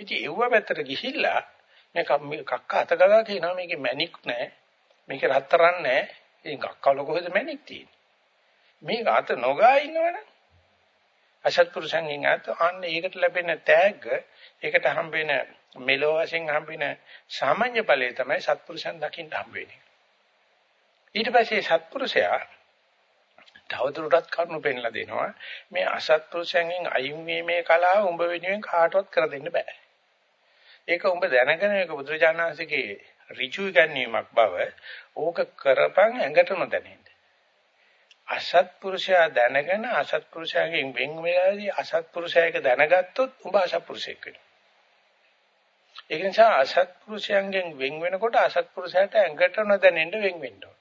ඉතින් ඒව පැත්තට ගිහිල්ලා මේ කක්ක අත ගගා කියනවා මේකේ මැණික් නැහැ. මේකේ රත්තරන් නැහැ. ඉතින් කක්කවල කොහෙද මැණික් තියෙන්නේ? මේක අත නොගා ඉන්නවනේ. අසත්පුරුෂයන්ගෙන් අත අන්න ඒකට ලැබෙන තෑග්ග ඒකට හම්බෙන මෙලෝ වශයෙන් හම්බෙන සාමාන්‍ය ඵලයේ තමයි සත්පුරුෂයන් දකින්න හම්බ වෙන්නේ. ඊට පස්සේ සත්පුරුෂයා තවදුරටත් කරුණු පෙන්ලා දෙනවා මේ අසත්පුරුෂයන්ගෙන් අයින් වීමේ කලාව උඹ වෙනුවෙන් කාටවත් කර දෙන්න බෑ. ඒක උඹ දැනගෙන ඒක බුදුරජාණන්සේගේ ඍජු ඉගැන්වීමක් බව ඕක කරපන් ඇඟට නොදැනෙන්න. අසත්පුරුෂයා දැනගෙන අසත්පුරුෂයාගෙන් වෙන් වෙලාදී අසත්පුරුෂයාක දැනගත්තොත් උඹ අසත්පුරුෂයෙක් වෙනවා. ඒක නිසා අසත්පුරුෂයන්ගෙන් වෙන් වෙනකොට අසත්පුරුෂයාට ඇඟට නොදැනෙන්න වෙන් වෙන්න ඕන.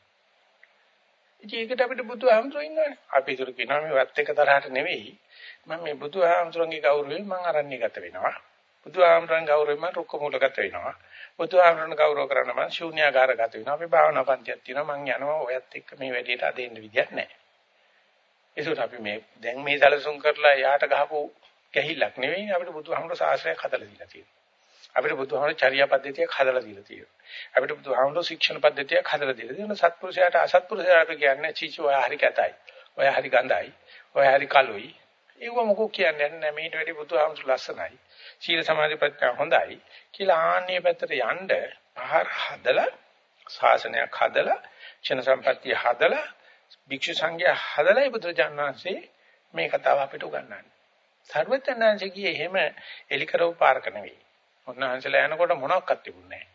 ඉතින් ඒකට අපිට බුදුහාමුදුරුවෝ ඉන්නවනේ. අපි ඒතර කියනවා මේ වත් එක තරහට නෙවෙයි. මම මේ බුදුහාමුදුරන්ගේ ගෞරවයෙන් මම අරණ්‍යගත වෙනවා. බුදුහාමුදුරන් ගෞරවයෙන් මම රුක්ක මූලගත වෙනවා. බුදුහාමුදුරන් ගෞරව කරන මම ශූන්‍යාකාරගත වෙනවා. අපි භාවනා පන්තියක් තියෙනවා. මම යනවා ඔයත් එක්ක මේ වැඩේට අදින්න විදියක් නැහැ. ඒසොත් අපි මේ දැන් මේ සැලසුම් කරලා යාට ගහපු ගැහිල්ලක් නෙවෙයි අපිට බුදුහාමුදුර ශාස්ත්‍රයක් හදලා දීලා තියෙනවා. අපිට බුදුහාමුදුර චර්යා පද්ධතියක් හදලා දීලා තියෙනවා. අපිට බුදුහාමුදුර ශික්ෂණ පද්ධතියක් හදලා දීලා තියෙනවා. සත්පුරුෂයාට අසත්පුරුෂයාට අපි කියන්නේ චීචි ඔය හරි කැතයි. ඔය හරි ගඳයි. ඔය හරි කලුයි. ඒව මොකෝ කියන්නේ නැහැ. මේට වැඩි බුදුහාමුදුර ලස්සනයි. සීල සමාධි ප්‍රඥා හොඳයි. කියලා ආන්නේ පැත්තට යන්න පහර හදලා ශාසනයක් හදලා ක්ෂණ සම්පත්තිය හදලා භික්ෂු සංඝයා හදලා බුදුරජාණන්සේ මේ කතාව අපිට උගන්වන්නේ. සර්වඥාන්සේ කියේ එහෙම එලිකරව පාරක නෙවෙයි. උන්වහන්සේලා යනකොට මොනක්වත් තිබුණේ නැහැ.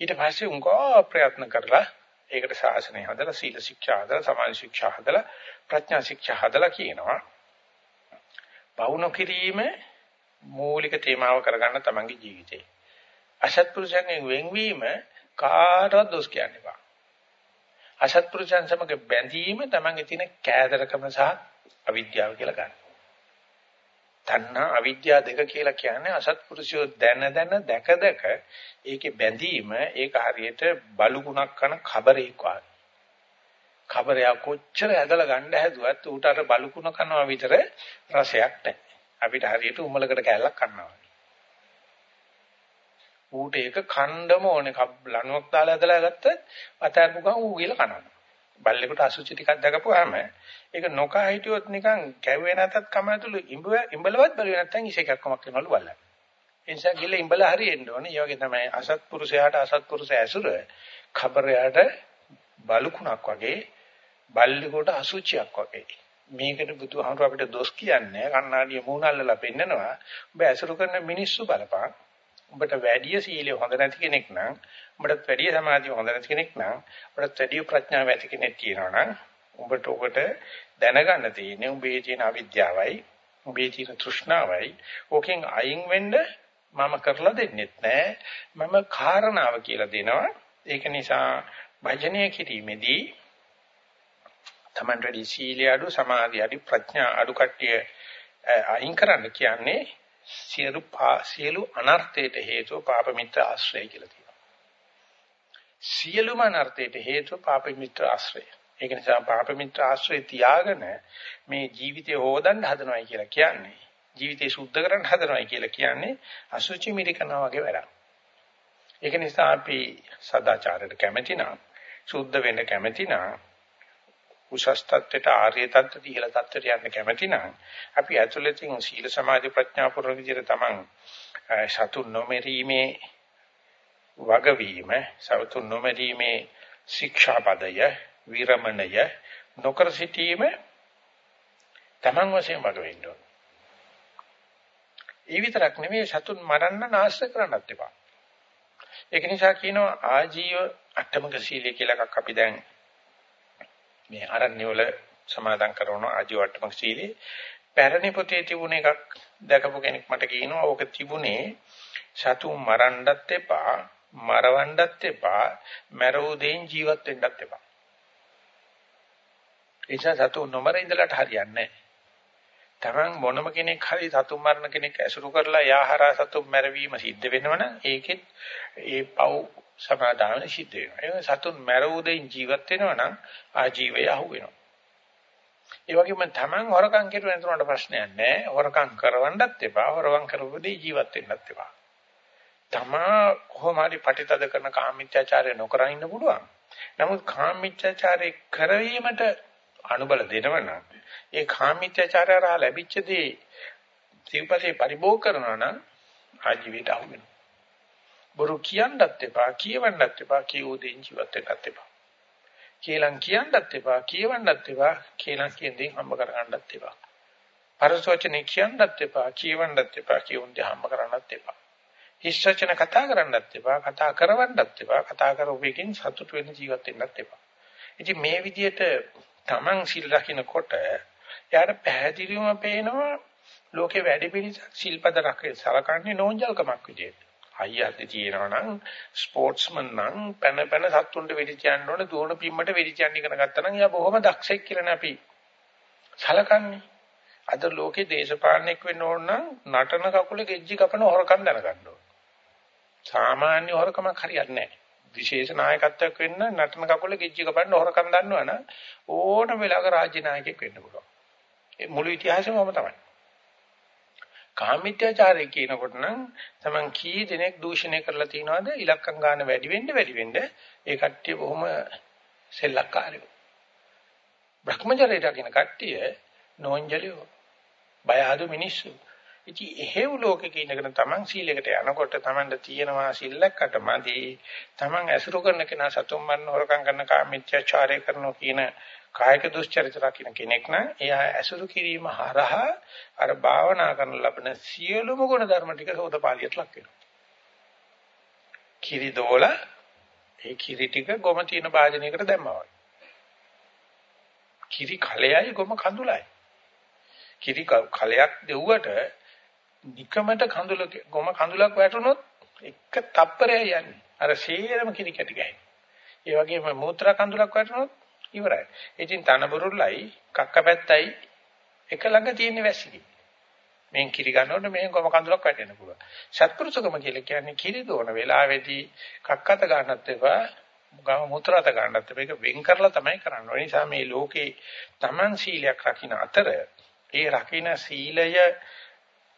ඊට පස්සේ උන්කෝ ප්‍රයත්න කරලා ඒකට ශාසනය හදලා සීල ශික්ෂා හදලා සමාධි ශික්ෂා හදලා ප්‍රඥා ශික්ෂා හදලා කියනවා. පවුන කිරීම මූලික තේමාව කරගන්න තමන්ගේ ජීවිතේ. අසත්පුරුෂයන්ගෙන් වෙන්වීම කාටවත් දොස් කියන්න එපා. අසත්පුරුෂයන් සමග බැඳීම තමන්ගේ තියෙන කෑදරකම සහ අවිද්‍යාව කියලා ගන්න. තණ්හා අවිද්‍යාව දෙක කියලා කියන්නේ අසත්පුරුෂයෝ දැන දැන දැක දැක ඒකේ බැඳීම ඒක හරියට බලුගුණක් කරන ખબරේක් වගේ. ખબරයා කොච්චර ඇදලා ගන්න හැදුවත් ඌට අර බලුකුණ කනවා විතර රසයක් නැහැ. අපිට හරියට උමලකට කැල්ලක් කනවා. ඌට ඒක කණ්ඩම ඕනේ ලණුවක් දාලා ඇදලා ගත්තත් අතහැරපු ගමන් ඌ ගිහලා කනවා. බල්ලෙකුට අසුචි ටිකක් දකපුවාම ඒක නොකා හිටියොත් නිකන් කැව්වේ නැතත් කමතුළු ඉඹ ඉඹලවත් බලුවේ නැත්තම් ඉසේකක් කොමක් වෙනවලු බලන්න. ඒ නිසා ගිල ඉඹල හරියෙන්න ඕනේ. ඒ වගේ තමයි අසත්පුරුෂයාට අසත්පුරුෂ ඇසුර ખબරයට බලුකුණක් වගේ බල්ලෙකුට අසුචියක් වගේ. මේකට බුදුහාමුදුර අපිට දොස් කියන්නේ කන්නාඩිය මූණල්ලලා පෙන්නනවා. ඔබ ඇසුරු කරන මිනිස්සු බලපං. උඹට වැඩි සීලය හොඳ නැති කෙනෙක් නම් උඹට වැඩි සමාධිය හොඳ නැති කෙනෙක් නම් උඹට වැඩි ප්‍රඥාව ඇති කෙනෙක් කියනවා නම් උඹට ඔකට දැනගන්න තියෙන්නේ උඹේ තියෙන අවිද්‍යාවයි උඹේ තියෙන තෘෂ්ණාවයි ඕකෙන් අයින් වෙන්න මම කරලා දෙන්නෙත් නෑ මම කාරණාව කියලා දෙනවා ඒක නිසා භජනය කිරීමේදී Taman වැඩි සීලය අඩු සමාධිය අඩු ප්‍රඥා අඩු කට්ටිය අයින් කරන්න කියන්නේ සියලු සියලු අනර්ථයට හේතුව පාප මිත්‍ර ආශ්‍රය කියලා තියෙනවා. සියලුම අනර්ථයට හේතුව පාප මිත්‍ර ආශ්‍රය. ඒක නිසා පාප මිත්‍ර ආශ්‍රය තියාගෙන මේ ජීවිතය හොදන්න හදනවයි කියලා කියන්නේ ජීවිතේ සුද්ධ කරන්න හදනවයි කියලා කියන්නේ අසුචි මිරිකනවා වගේ වැඩක්. ඒක නිසා අපි සදාචාරයට කැමැති නම් සුද්ධ වෙන්න කැමැති නම් උසස් තත්ත්වයට ආර්ය තත්ත්වයට ඉහළ තත්ත්වයට යන්න කැමැති නම් අපි ඇතුළතින් සීල සමාධි ප්‍රඥා පුරන විදිහට තමන් සතු නොමරීමේ වගවීම සතු නොමරීමේ ශික්ෂාපදය විරමණය නොකර සිටීම තමන් වශයෙන් වග වෙන්න ඕන. ඒ විතරක් නෙමෙයි සතුන් මරන්න නාශ කරන්නත් එපා. ඒක නිසා කියනවා ආජීව අට්ටමක සීලය කියලා එකක් අපි දැන් මේ ආරණ්‍ය වල සමාදන් කරන ආජීව අට්ටමක සීලේ පැරණි පොතේ තිබුණ එකක් දැකපු කෙනෙක් මට කියනවා ඕක තිබුණේ සතුන් මරන්නත් එපා මරවන්නත් එපා මරෝ දෙයින් ජීවත් වෙන්නත් එපා ඒ නිසා සතුන් නොමර ඉඳලාට හරියන්නේ නැහැ. Taman මොනම කෙනෙක් හරි සතුන් මරණ කෙනෙක් ඇසුරු කරලා යාහරා සතුන් මැරවීම සිද්ධ වෙනවනම් ඒකෙත් ඒ පව් සමාදාන සිද්ධ වෙනවා. ඒ සතුන් මැරවුදෙන් ජීවත් වෙනවනම් ආජීවය අහු වෙනවා. ඒ වගේම Taman හොරකම් කෙරුවා නේතුනට ප්‍රශ්නයක් නැහැ. හොරකම් කරවන්නත් එපා. හොරවම් කරපොදී ජීවත් වෙන්නත් එපා. තමා කොහොම හරි පටිතද කරන කාමීත්‍යාචාරය නොකර ඉන්න පුළුවන්. නමුත් කාමීත්‍යාචාරය කරවීමට අනුබල දෙනවනම් ඒ කාමීත්‍යචාරය රහා ලැබිච්ච දේ සිව්පසේ පරිභෝග කරනවා නම් ආජීවිත අහු වෙනවා. බොරු කියන්නත් එපා, කියවන්නත් එපා, කියෝ දෙයින් ජීවත් වෙන්නත් එපා. කේලම් කියන්නත් එපා, කියවන්නත් එපා, කේලම් කියන දේ හම්බ කරගන්නත් එපා. පරසෝචනේ කියන්නත් එපා, කියවන්නත් එපා, කියොන් දේ හම්බ කරන්නත් එපා. හිස්සචන කතා කරන්නත් එපා, කතා කරවන්නත් එපා, කතා කරවෙකින් සතුට වෙන්න ජීවත් වෙන්නත් එපා. ඉතින් මේ විදිහට Taman සිල් රකින්නකොට එයාට පැහැදිලිවම පේනවා ලෝකේ වැඩි පිළිසක් සිල්පද රකේ සලකන්නේ නෝන්ජල්කමක් විදියට. අයියාත් තියෙනවා නම් ස්පෝර්ට්ස්මන් නම් පැන පැන සත්තුන්ට වෙඩි තියන්න ඕන දුවන පිම්මට වෙඩි තියන්න ඉගෙන ගත්තා නම් එයා බොහොම දක්ෂෙක් කියලා අපි සලකන්නේ. අද ලෝකේ දේශපාලනයක් වෙන්න ඕන නම් නටන කකුලේ ගෙජ්ජි කපන හොරකම් දැනගන්න ඕන. සාමාන්‍ය හොරකමක් හරියන්නේ නැහැ. විශේෂ නායකත්වයක් වෙන්න නටන කකුල කිච්චි කපන්න හොරකම් දන්නවනම් ඕනම වෙලාවක රාජ්‍ය නායකයෙක් වෙන්න පුළුවන්. ඒ මුළු ඉතිහාසෙම ඔබ තමයි. කාමීත්‍යචාරය කියනකොට නම් තමන් කී දෙනෙක් දූෂණය කරලා තියනවාද ඉලක්කම් ගන්න වැඩි වෙන්න වැඩි වෙන්න ඒ කට්ටිය බොහොම සෙල්ලක්කාරයෝ. භ්‍රමචර්යයට කියන කට්ටිය නෝන්ජලියෝ. බය අඩු මිනිස්සු. ඉතින් එහෙව් ලෝකෙක ඉඳගෙන තමන් සීලයකට යනකොට තමන්ට තියෙනවා සිල්ලක්කට මදි. තමන් ඇසුරු කරන කෙනා සතුම් මරණ හොරකම් කරන කාමීත්‍යචාරය කරනවා කියන කායික දුස්චරිත රකින්න කෙනෙක් නම් එයා ඇසුරු කිරීම හරහා අර භාවනා කරන ලබන සියලුම ගුණ ධර්ම ටික සෝතපාලියට ලක් වෙනවා. කිරි දෝල ඒ කිරි ටික ගොම තියෙන භාජනයකට දැම්මා වගේ. කිරි කලෙයි ගොම කඳුලයි. කිරි කලයක් දෙව්වට නිකමට කඳුල ගොම කඳුලක් වැටුනොත් එක තප්පරයයි යන්නේ. අර සීරම කිරි කැටි ගහයි. ඒ වගේම මූත්‍රා කඳුලක් වැටුනොත් ඉවරයි. ඉතින් තනබුරුල්ලයි කක්කපැත්තයි එක ළඟ තියෙන වැසිලි. මෙන් කිරි ගන්නකොට මෙහෙන් ගොම කඳුලක් වැටෙන්න පුළුවන්. සත්පුරුෂකම කියලා කියන්නේ කිරි දෝන වෙලාවේදී කක්කත ගන්නත් එපා, ගම මුත්‍රාත ගන්නත් එපා. ඒක වෙන් කරලා තමයි කරන්න. ඒ නිසා මේ ලෝකේ Taman සීලයක් රකින්න අතර ඒ රකින්න සීලය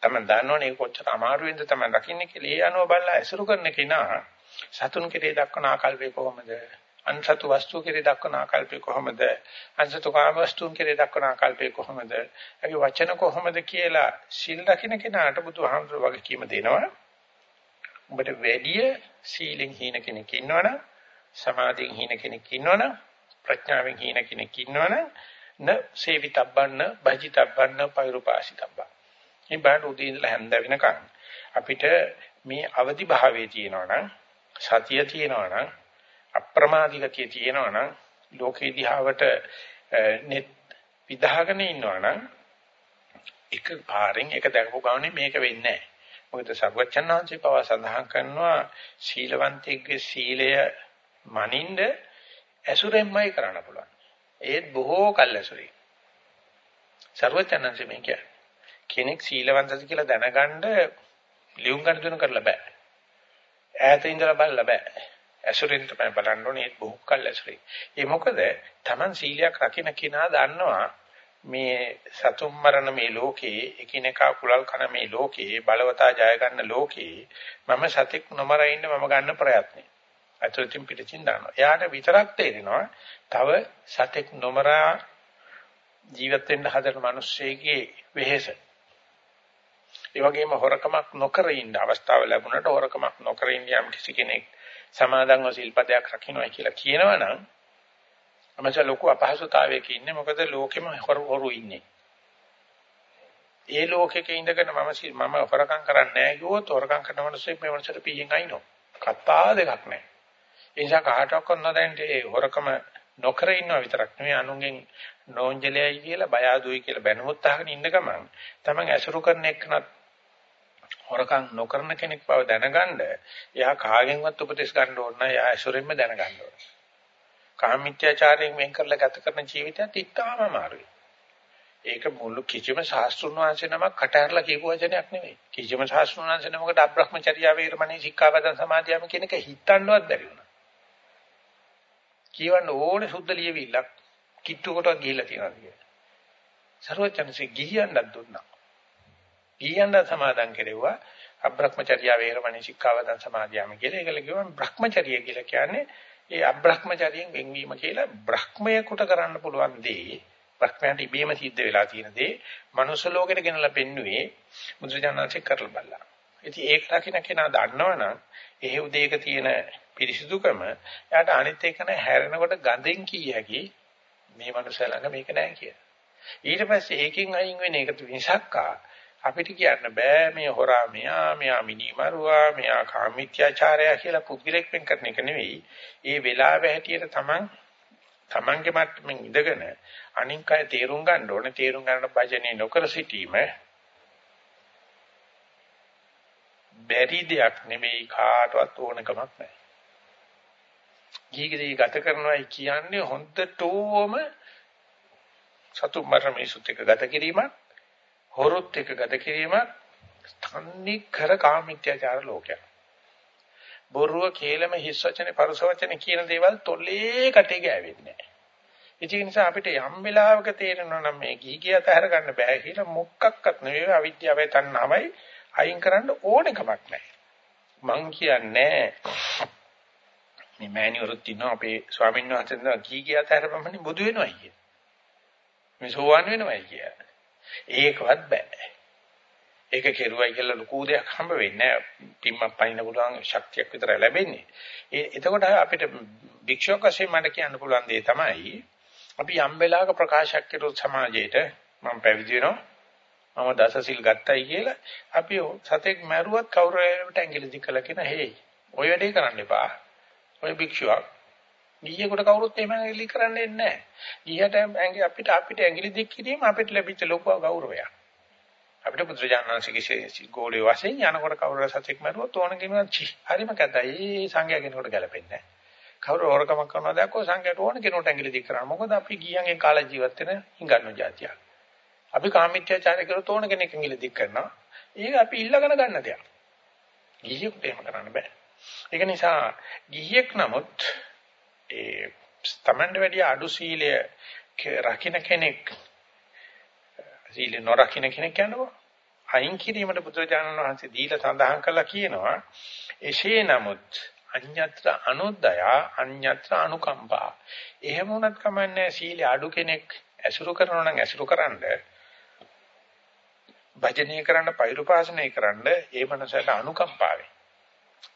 තමයි දන්නවනේ කොච්චර අමාරුවෙන්ද තමයි රකින්නේ කියලා. ඒ අනුව බලලා ඇසුරු කරන කෙනා සතුන් කෙරේ දක්වන ආකල්පය කොහොමද? අන්සතු වස්තු කෙරේ දක්වන ආකල්පය කොහොමද? අන්සතු කාම වස්තුන් කෙරේ දක්වන ආකල්පය කොහොමද? ඒගේ වචන කොහොමද කියලා සිල් රකින්න කෙනාට බුදුහාමුදුර වගේ කීම දෙනවා. උඹට වැඩිය සීලෙන් හීන කෙනෙක් ඉන්නවනම් සමාධියෙන් හීන කෙනෙක් ඉන්නවනම් ප්‍රඥාවෙන් හීන කෙනෙක් ඉන්නවනම් න සේවිතබ්බන්න භජිතබ්බන්න පෛරුපාසිතබ්බන්න මේ බලන්න උදේ ඉඳලා හැන්ද වෙනකන් අපිට මේ අවදි භාවයේ තියෙනවනම් සතිය තියෙනවනම් අප්‍රමාදිකතිය තියෙනවනම් ලෝකේ දිහාවට net විදාගෙන ඉන්නවනම් එක පාරෙන් එක දැකපු ගමනේ මේක වෙන්නේ නැහැ. මොකද සර්වචන්නාංශේ පවා සඳහන් කරනවා සීලවන්තයෙක්ගේ සීලය මනින්ද ඇසුරෙන්මයි කරන්න පුළුවන්. ඒත් බොහෝ කල්ැසුරේ. ਸਰවචනංශ මේ කියන්නේ. කෙනෙක් සීලවන්තද කියලා දැනගන්න ලියුම් ගන්න කරලා බෑ. ඈත ඉඳලා බලලා බෑ. ඇසුරින් තමයි බලන්න ඕනේ ඒත් බොහෝ කල්ැසුරේ. ඒ මොකද Taman සීලයක් රකින්න කෙනා දන්නවා මේ සතුම් මරණ මේ ලෝකේ එකිනෙකා කුලල් කන මේ ලෝකේ බලවතා ජය ගන්න ලෝකේ මම සතෙක් නොමර ඉන්න මම ගන්න ප්‍රයත්නේ. අතුලින් පිටින් දානවා. එයාට විතරක් තේරෙනවා තව සතෙක් නොමරා ජීවත් වෙන්න හදන මිනිස්සෙගේ වෙහෙස. ඒ වගේම හොරකමක් නොකර ඉන්න අවස්ථාව ලැබුණට හොරකමක් නොකර ඉන්න යම් කිසි කෙනෙක් සමාදන්ව සිල්පදයක් රකින්නයි කියලා කියනවනම් අමච ලොකු අපහසුතාවයක ඉන්නේ මොකද ලෝකෙම හොරු හොරු ඉන්නේ. ඒ ලෝකෙක ඉඳගෙන මම මම හොරකම් කරන්නේ නැහැ කිව්වොත් හොරකම් කරන මිනිස්සෙක් මේ මිනිස්සට පීයෙන් අයිනෝ. කතා දෙකක් නැහැ. ඒ නිසා කාටවත් නොදැන්න ඒ හොරකම නොකර ඉන්නවා විතරක් නෙවෙයි අනුන්ගෙන් නෝන්ජලයි කියලා බය අඩුයි කියලා බැනුමුත් අහගෙන ඉන්න ගමන් තමන් ඇසුරු කරන එක්කනත් හොරකම් නොකරන කෙනෙක් බව දැනගන්න එයා කාගෙන්වත් උපදෙස් ගන්න ඕන නැහැ එයා ඇසුරෙන්ම දැනගන්න ඕන. කාමීත්‍යාචාරයෙන් වෙන් කරලා ගත කරන ජීවිතයත් ඉතාම අමාරුයි. ඒක මුළු කිසිම ශාස්ත්‍රුන් වහන්සේ නමක් කටහරලා කියපු වචනයක් නෙවෙයි. කිසිම ශාස්ත්‍රුන් වහන්සේ නමකට අබ්‍රහ්මචර්යා වේරමණී සික්ඛාපදං සමාදියාම කියන එක හිතන්නවත් බැරි වුණා. කියවන්න ඕනේ සුද්ධ ලියවිල්ලක් කිට්ටු කොටක් ගිහිල්ලා තියෙනවා කියලා. ਸਰවචනසේ ගිහියන්වත් දුන්නා. ගිහියන්ද සමාදන් කෙරෙව්වා අබ්‍රහ්මචර්යා වේරමණී සික්ඛාවදන් සමාදියාම කියලා. ඒකල කිව්වම බ්‍රහ්මචර්ය කියලා කියන්නේ ඒ අබ්‍රහ්මචර්යයෙන් වෙන්වීම කියලා බ්‍රහ්මයෙකුට කරන්න පුළුවන් දේ. බ්‍රහ්මයන්ට ඉබේම සිද්ධ වෙලා තියෙන දේ මනුස්ස ලෝකෙට ගෙනලා පෙන්නුවේ මුද්‍රජානන්සේ කරලා බලලා. ඉතින් ඒක රකින්න කෙනා දන්නවනම් එහෙව් දෙයක තියෙන පිරිසිදුකම එයාට අනිත් එක නෑ හැරෙනකොට ගඳෙන් කිය හැකි මේ මනුස්සය ළඟ මේක නෑ කියලා. ඊට පස්සේ ඒකෙන් අයින් වෙන එක මිසක්කා අපිට කියන්න බෑ මේ හොරා මෙයා මෙයා මිනිමරුවා මෙයා කාමීත්‍යාචාරය කියලා පුද්ගලෙක් වෙන් කරන එක නෙවෙයි. ඒ වෙලාව හැටියට තමන් තමන්ගේ මට්ටමින් ඉඳගෙන අනික් අය තේරුම් ගන්න ඕනේ. තේරුම් ගන්න භජනේ නොකර සිටීම බැරි දෙයක් නෙමෙයි කාටවත් ඕනකමක් නැහැ. ජීවිතය ගත කරනවායි කියන්නේ හොඳටම සතු මරණ මිසුත් එක ගත කිරීමක් හොරුත් එක ගත කිරීමක් තන්නේ කර කාමිත්‍යාචාර ලෝකයක් බොරුව කේලම හිස් වචනේ පරස වචනේ කියන දේවල් තොල්ලේ කටේ ගෑවෙන්නේ නැහැ. ඒ නිසා අපිට යම් වෙලාවක තේරෙනවා නම් මේ ගිහි ගිය තැහැර ගන්න බෑ කියලා මොකක්වත් නෙවෙයි අවිද්‍යාවයි තණ්හාවයි අයින් කරන්න ඕනෙකමක් නැහැ. මං කියන්නේ මේ මෑණිවරුත් ඉන්නවා අපේ ස්වාමීන් වහන්සේ කී කියා තරමනේ බුදු වෙනවයි කිය. මේ සෝවන් වෙනවයි කිය. ඒකවත් බෑ. ඒක කෙරුවයි කියලා ලකු දෙයක් හම්බ වෙන්නේ නැහැ. පිම්මක් පයින්න පුළුවන් ශක්තියක් විතරයි ලැබෙන්නේ. ඒ එතකොට අපිට භික්ෂුවක් වශයෙන් මට කියන්න පුළුවන් දේ තමයි අපි යම් වෙලාවක ප්‍රකාශයක් කරුවොත් සමාජයේට මම පැවිදි වෙනවා මම දසසිල් ගත්තයි කියලා අපි සතෙක් මැරුවත් කවුරුහට ඇඟිලි දික් කළා කියන හේයි ඔය වැඩේ කරන්න එපා ඔය භික්ෂුවක් ගිහියෙකුට කවුරුත් එහෙම ඇඟිලි කරන්නේ නැහැ. ගිහියට ඇඟි අපිට අපිට ඇඟිලි දික් කිරීම අපිට ලැබිච්ච ලොකු ගෞරවයක්. අපිට පුත්‍රජානන්සේගේ ගෝලයේ වශයෙන් යනකොට කවුරු සතෙක් මරුවොත් ඕන කෙනෙක් චි හරිම කැතයි සංඝයා කෙනෙකුට ගැලපෙන්නේ නැහැ. කවුරු හොරකමක් කරනවා දැක්කෝ සංඝයාට ඕන කෙනෙකුට ඇඟිලි දික් කරනවා. මොකද අපි ගියන්ගේ කාලේ ජීවත් වෙන හිඟන්නු જાතියක්. අපි කාමීත්‍යචාරය කරොත් ඕන කෙනෙක් ඇඟිලි දික් කරනවා. ඒක අපි ඉල්ලගෙන ගන්න දෙයක්. ගිහියෙකුට එහෙම කරන්න බෑ. ඒක නිසා ගිහියෙක් නමුත් ඒ තමන්ට වැඩි අඩු සීලය රකින්න කෙනෙක් සීල නොරකින්න කෙනෙක් යනවා. අයින් කිරීමට බුදුරජාණන් වහන්සේ දීලා සඳහන් කළා කියනවා එසේ නමුත් අඤ්ඤත්‍ර අනුද්දය අඤ්ඤත්‍ර අනුකම්පා. එහෙම වුණත් කමන්නේ සීල අඩු කෙනෙක් ඇසුරු කරනවා නම් ඇසුරු කරන්න භජනය කරන්න පෛරුපාසනය කරන්න ඒ මනසට අනුකම්පාවෙන්.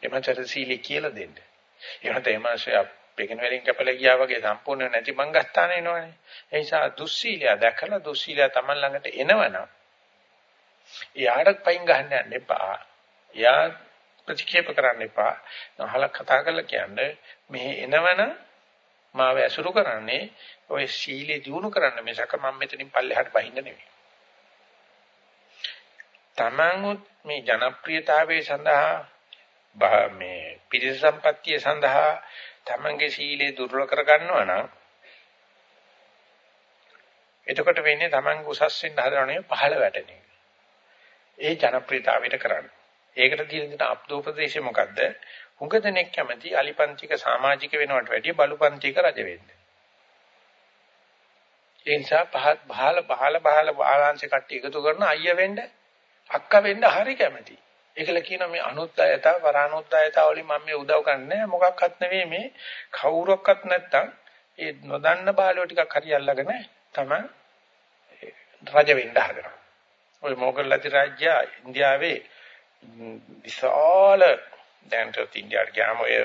එමන්සට සීලය කියලා දෙන්න. එහෙනම් එමන්සයා පෙකින වලින් කැපලා ගියා වගේ සම්පූර්ණ නැති මංගස්ථාන එනවනේ. ඒ නිසා දුස්සීලය දැකලා දුස්සීලය Taman ළඟට එනවනම් එයාට පයින් ගහන්න යන්න එපා. එයා ප්‍රතික්ෂේප කරන්න එපා. අහලා කතා කරලා කියන්නේ මෙහෙ එනවනම් මාව ඇසුරු කරන්නේ ඔය සීලේ දිනු කරන්න මිසක මම මෙතනින් පල්ලෙහාට බහින්න නෙවෙයි. තමන්ුත් මේ ජනප්‍රියතාවයේ සඳහා මේ පිරිස සම්පත්තිය සඳහා තමන්ගේ සීලය දුර්වල කර ගන්නවා නම් එතකොට වෙන්නේ Taman උසස් වෙන්න හදනවනේ පහළ වැටෙන එක. ඒ ජනප්‍රියතාවයට කරන්න. ඒකට තියෙන දෙන අබ්දෝපදේශය මොකද්ද? හුඟ දෙනෙක් කැමති අලිපන්තික සමාජික වෙනවට වැඩිය බලුපන්තික රජ වෙන්න. ඒ නිසා පහත් බහල බහල බහල ආලාංශ කට්ටිය එකතු කරන අයියා වෙන්න අක්ක වෙන්න හරි කැමති. ඒකල කියනවා මේ අනුත්යතා වරානුත්යතා වලින් මම මේ උදව් කරන්නේ මොකක්වත් නෙවෙයි මේ කවුරක්වත් නැත්තම් ඒ නොදන්න බාලුව ටිකක් හරි අල්ලගෙන තමයි රජ වෙන්න හදනවා. ඔය මොගල් අධිරාජ්‍ය ඉන්දියාවේ විශාල දැන්ට ඉන්දියාවට ගියාම ඔය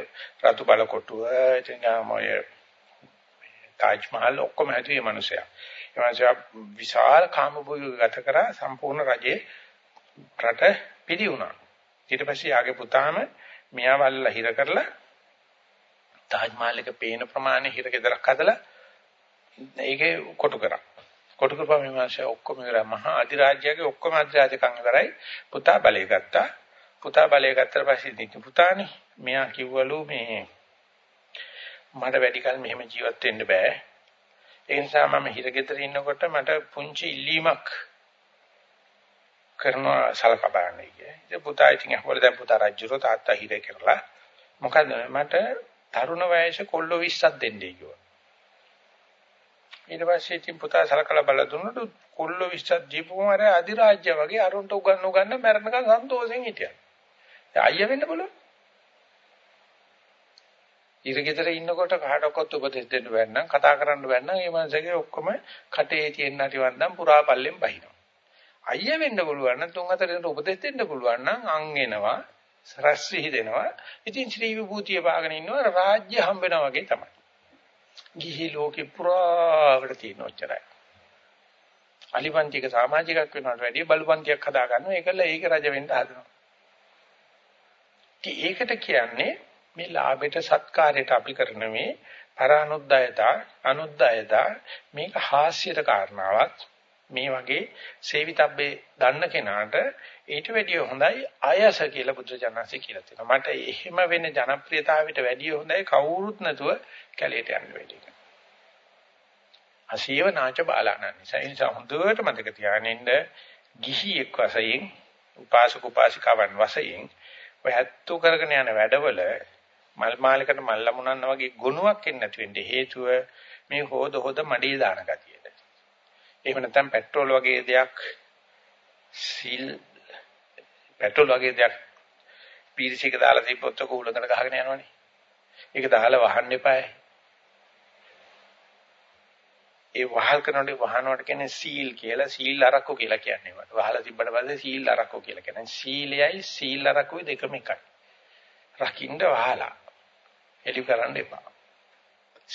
රතු බලකොටුව ඉතින් ගියාම ඔය තාජ් මහල් ඔක්කොම හැදුවේ මිනිසයා. ඒ මිනිසයා විශාල කාමභෝග ගත කරා සම්පූර්ණ රජේ රට පිළි වුණා. ඊට පස්සේ යාගේ පුතාම මියාවල්ලා හිර කරලා තාජ් මහල් එක පේන ප්‍රමාණය හිර ගෙදරක් හදලා ඒකේ කොටු කරා. කොටු කරපුවා මේ මාසය ඔක්කොම ඉවරයි. මහා අධිරාජ්‍යයේ ඔක්කොම අධිරාජකම් ඉවරයි. පුතා බලය ගත්තා. පුතා බලය ගත්තට පස්සේ ඉතින් පුතානේ මෙයා කිව්වලු මේ මට වැඩි කල මෙහෙම ජීවත් වෙන්න බෑ. ඒ නිසා මම හිරගෙදර ඉන්නකොට මට පුංචි ඉල්ලීමක් කරනවා සලකා බලන්න කිය. ඉතින් පුතා ඉතින් අහවල දැන් පුතා රජුරෝ තාත්තා හිරේ කරලා මොකද මට තරුණ වයසේ කොල්ලෝ 20ක් දෙන්නයි කිව්වා. ඊට පස්සේ ඉතින් පුතා සලකලා බලලා දුන්නොත් කොල්ලෝ 20ක් දීපුවම අර අධිරාජ්‍ය වගේ අරුන්ට උගන්න උගන්න මැරෙනකන් සන්තෝෂෙන් හිටියා. දැන් අයියා වෙන්න බලන්න. ඉරගෙදර ඉන්නකොට කාටවත් උපදෙස් දෙන්න බැන්නම් කතා කරන්න බැන්නම් මේ මනසගේ ඔක්කොම කටේ තියෙන අටිවන්දම් පුරා පල්ලෙන් බහිනවා. අයියා වෙන්න පුළුවන් නම් තුන් හතර දෙනෙක් උපදෙස් දෙන්න පුළුවන් නම් අං එනවා සරස් විහිදෙනවා. ඉතින් ශ්‍රී විභූතිය පාගෙන ඉන්නවා රාජ්‍ය හම්බෙනා වගේ තමයි. ගිහි ලෝකේ පුරාවට තියෙන ඔච්චරයි. අලිපන්තික සමාජිකක් වෙනවට වැඩිය බලපන්තියක් හදා ගන්නවා. ඒකල ඒක රජ වෙන්න හදනවා. ඒකට කියන්නේ මේ ලාභයට සත්කාරයට අපි කරන මේ පරානුද්යතා අනුද්යතා මේක හාස්‍යයට කාරණාවක් මේ වගේ සේවිතබ්බේ දන්න කෙනාට ඊට වැඩිය හොඳයි අයස කියලා බුදුජානසී කියලා තියෙනවා. මට එහෙම වෙන ජනප්‍රියතාවයට වැඩිය හොඳයි කවුරුත් නැතුව කැලේට යන්න වෙන්නේ. අසීව නාච බාලාන නිසා ඒ නිසා හොඳට මතක තියාගෙන ගිහියෙක් වශයෙන් උපාසක උපාසිකාවන් වශයෙන් ඔය හැත්තු කරගෙන යන වැඩවල මල් මාලයකට මල් ලැබුණා වගේ ගුණයක් එන්න නැති වෙන්නේ හේතුව මේ හොද හොද මඩේ දාන ගතියට. එහෙම නැත්නම් පෙට්‍රෝල් වගේ දෙයක් සීල් පෙට්‍රෝල් වගේ දෙයක් පීරිසික දාලා තිබ්බොත් ඔක උලකට ගහගෙන යනවනේ. ඒක දාලා වහන්න එපායි. ඒ වහල් කරනකොට වහනවට කියන්නේ සීල් කියලා සීල් අරක්කෝ කියලා කියන්නේ. වහලා තිබ්බට පස්සේ සීල් අරක්කෝ කියලා කියන්නේ. සීලයයි සීල් අරක්කෝයි දෙකම එකයි. රකින්න වහලා. එලි කරන්න එපා.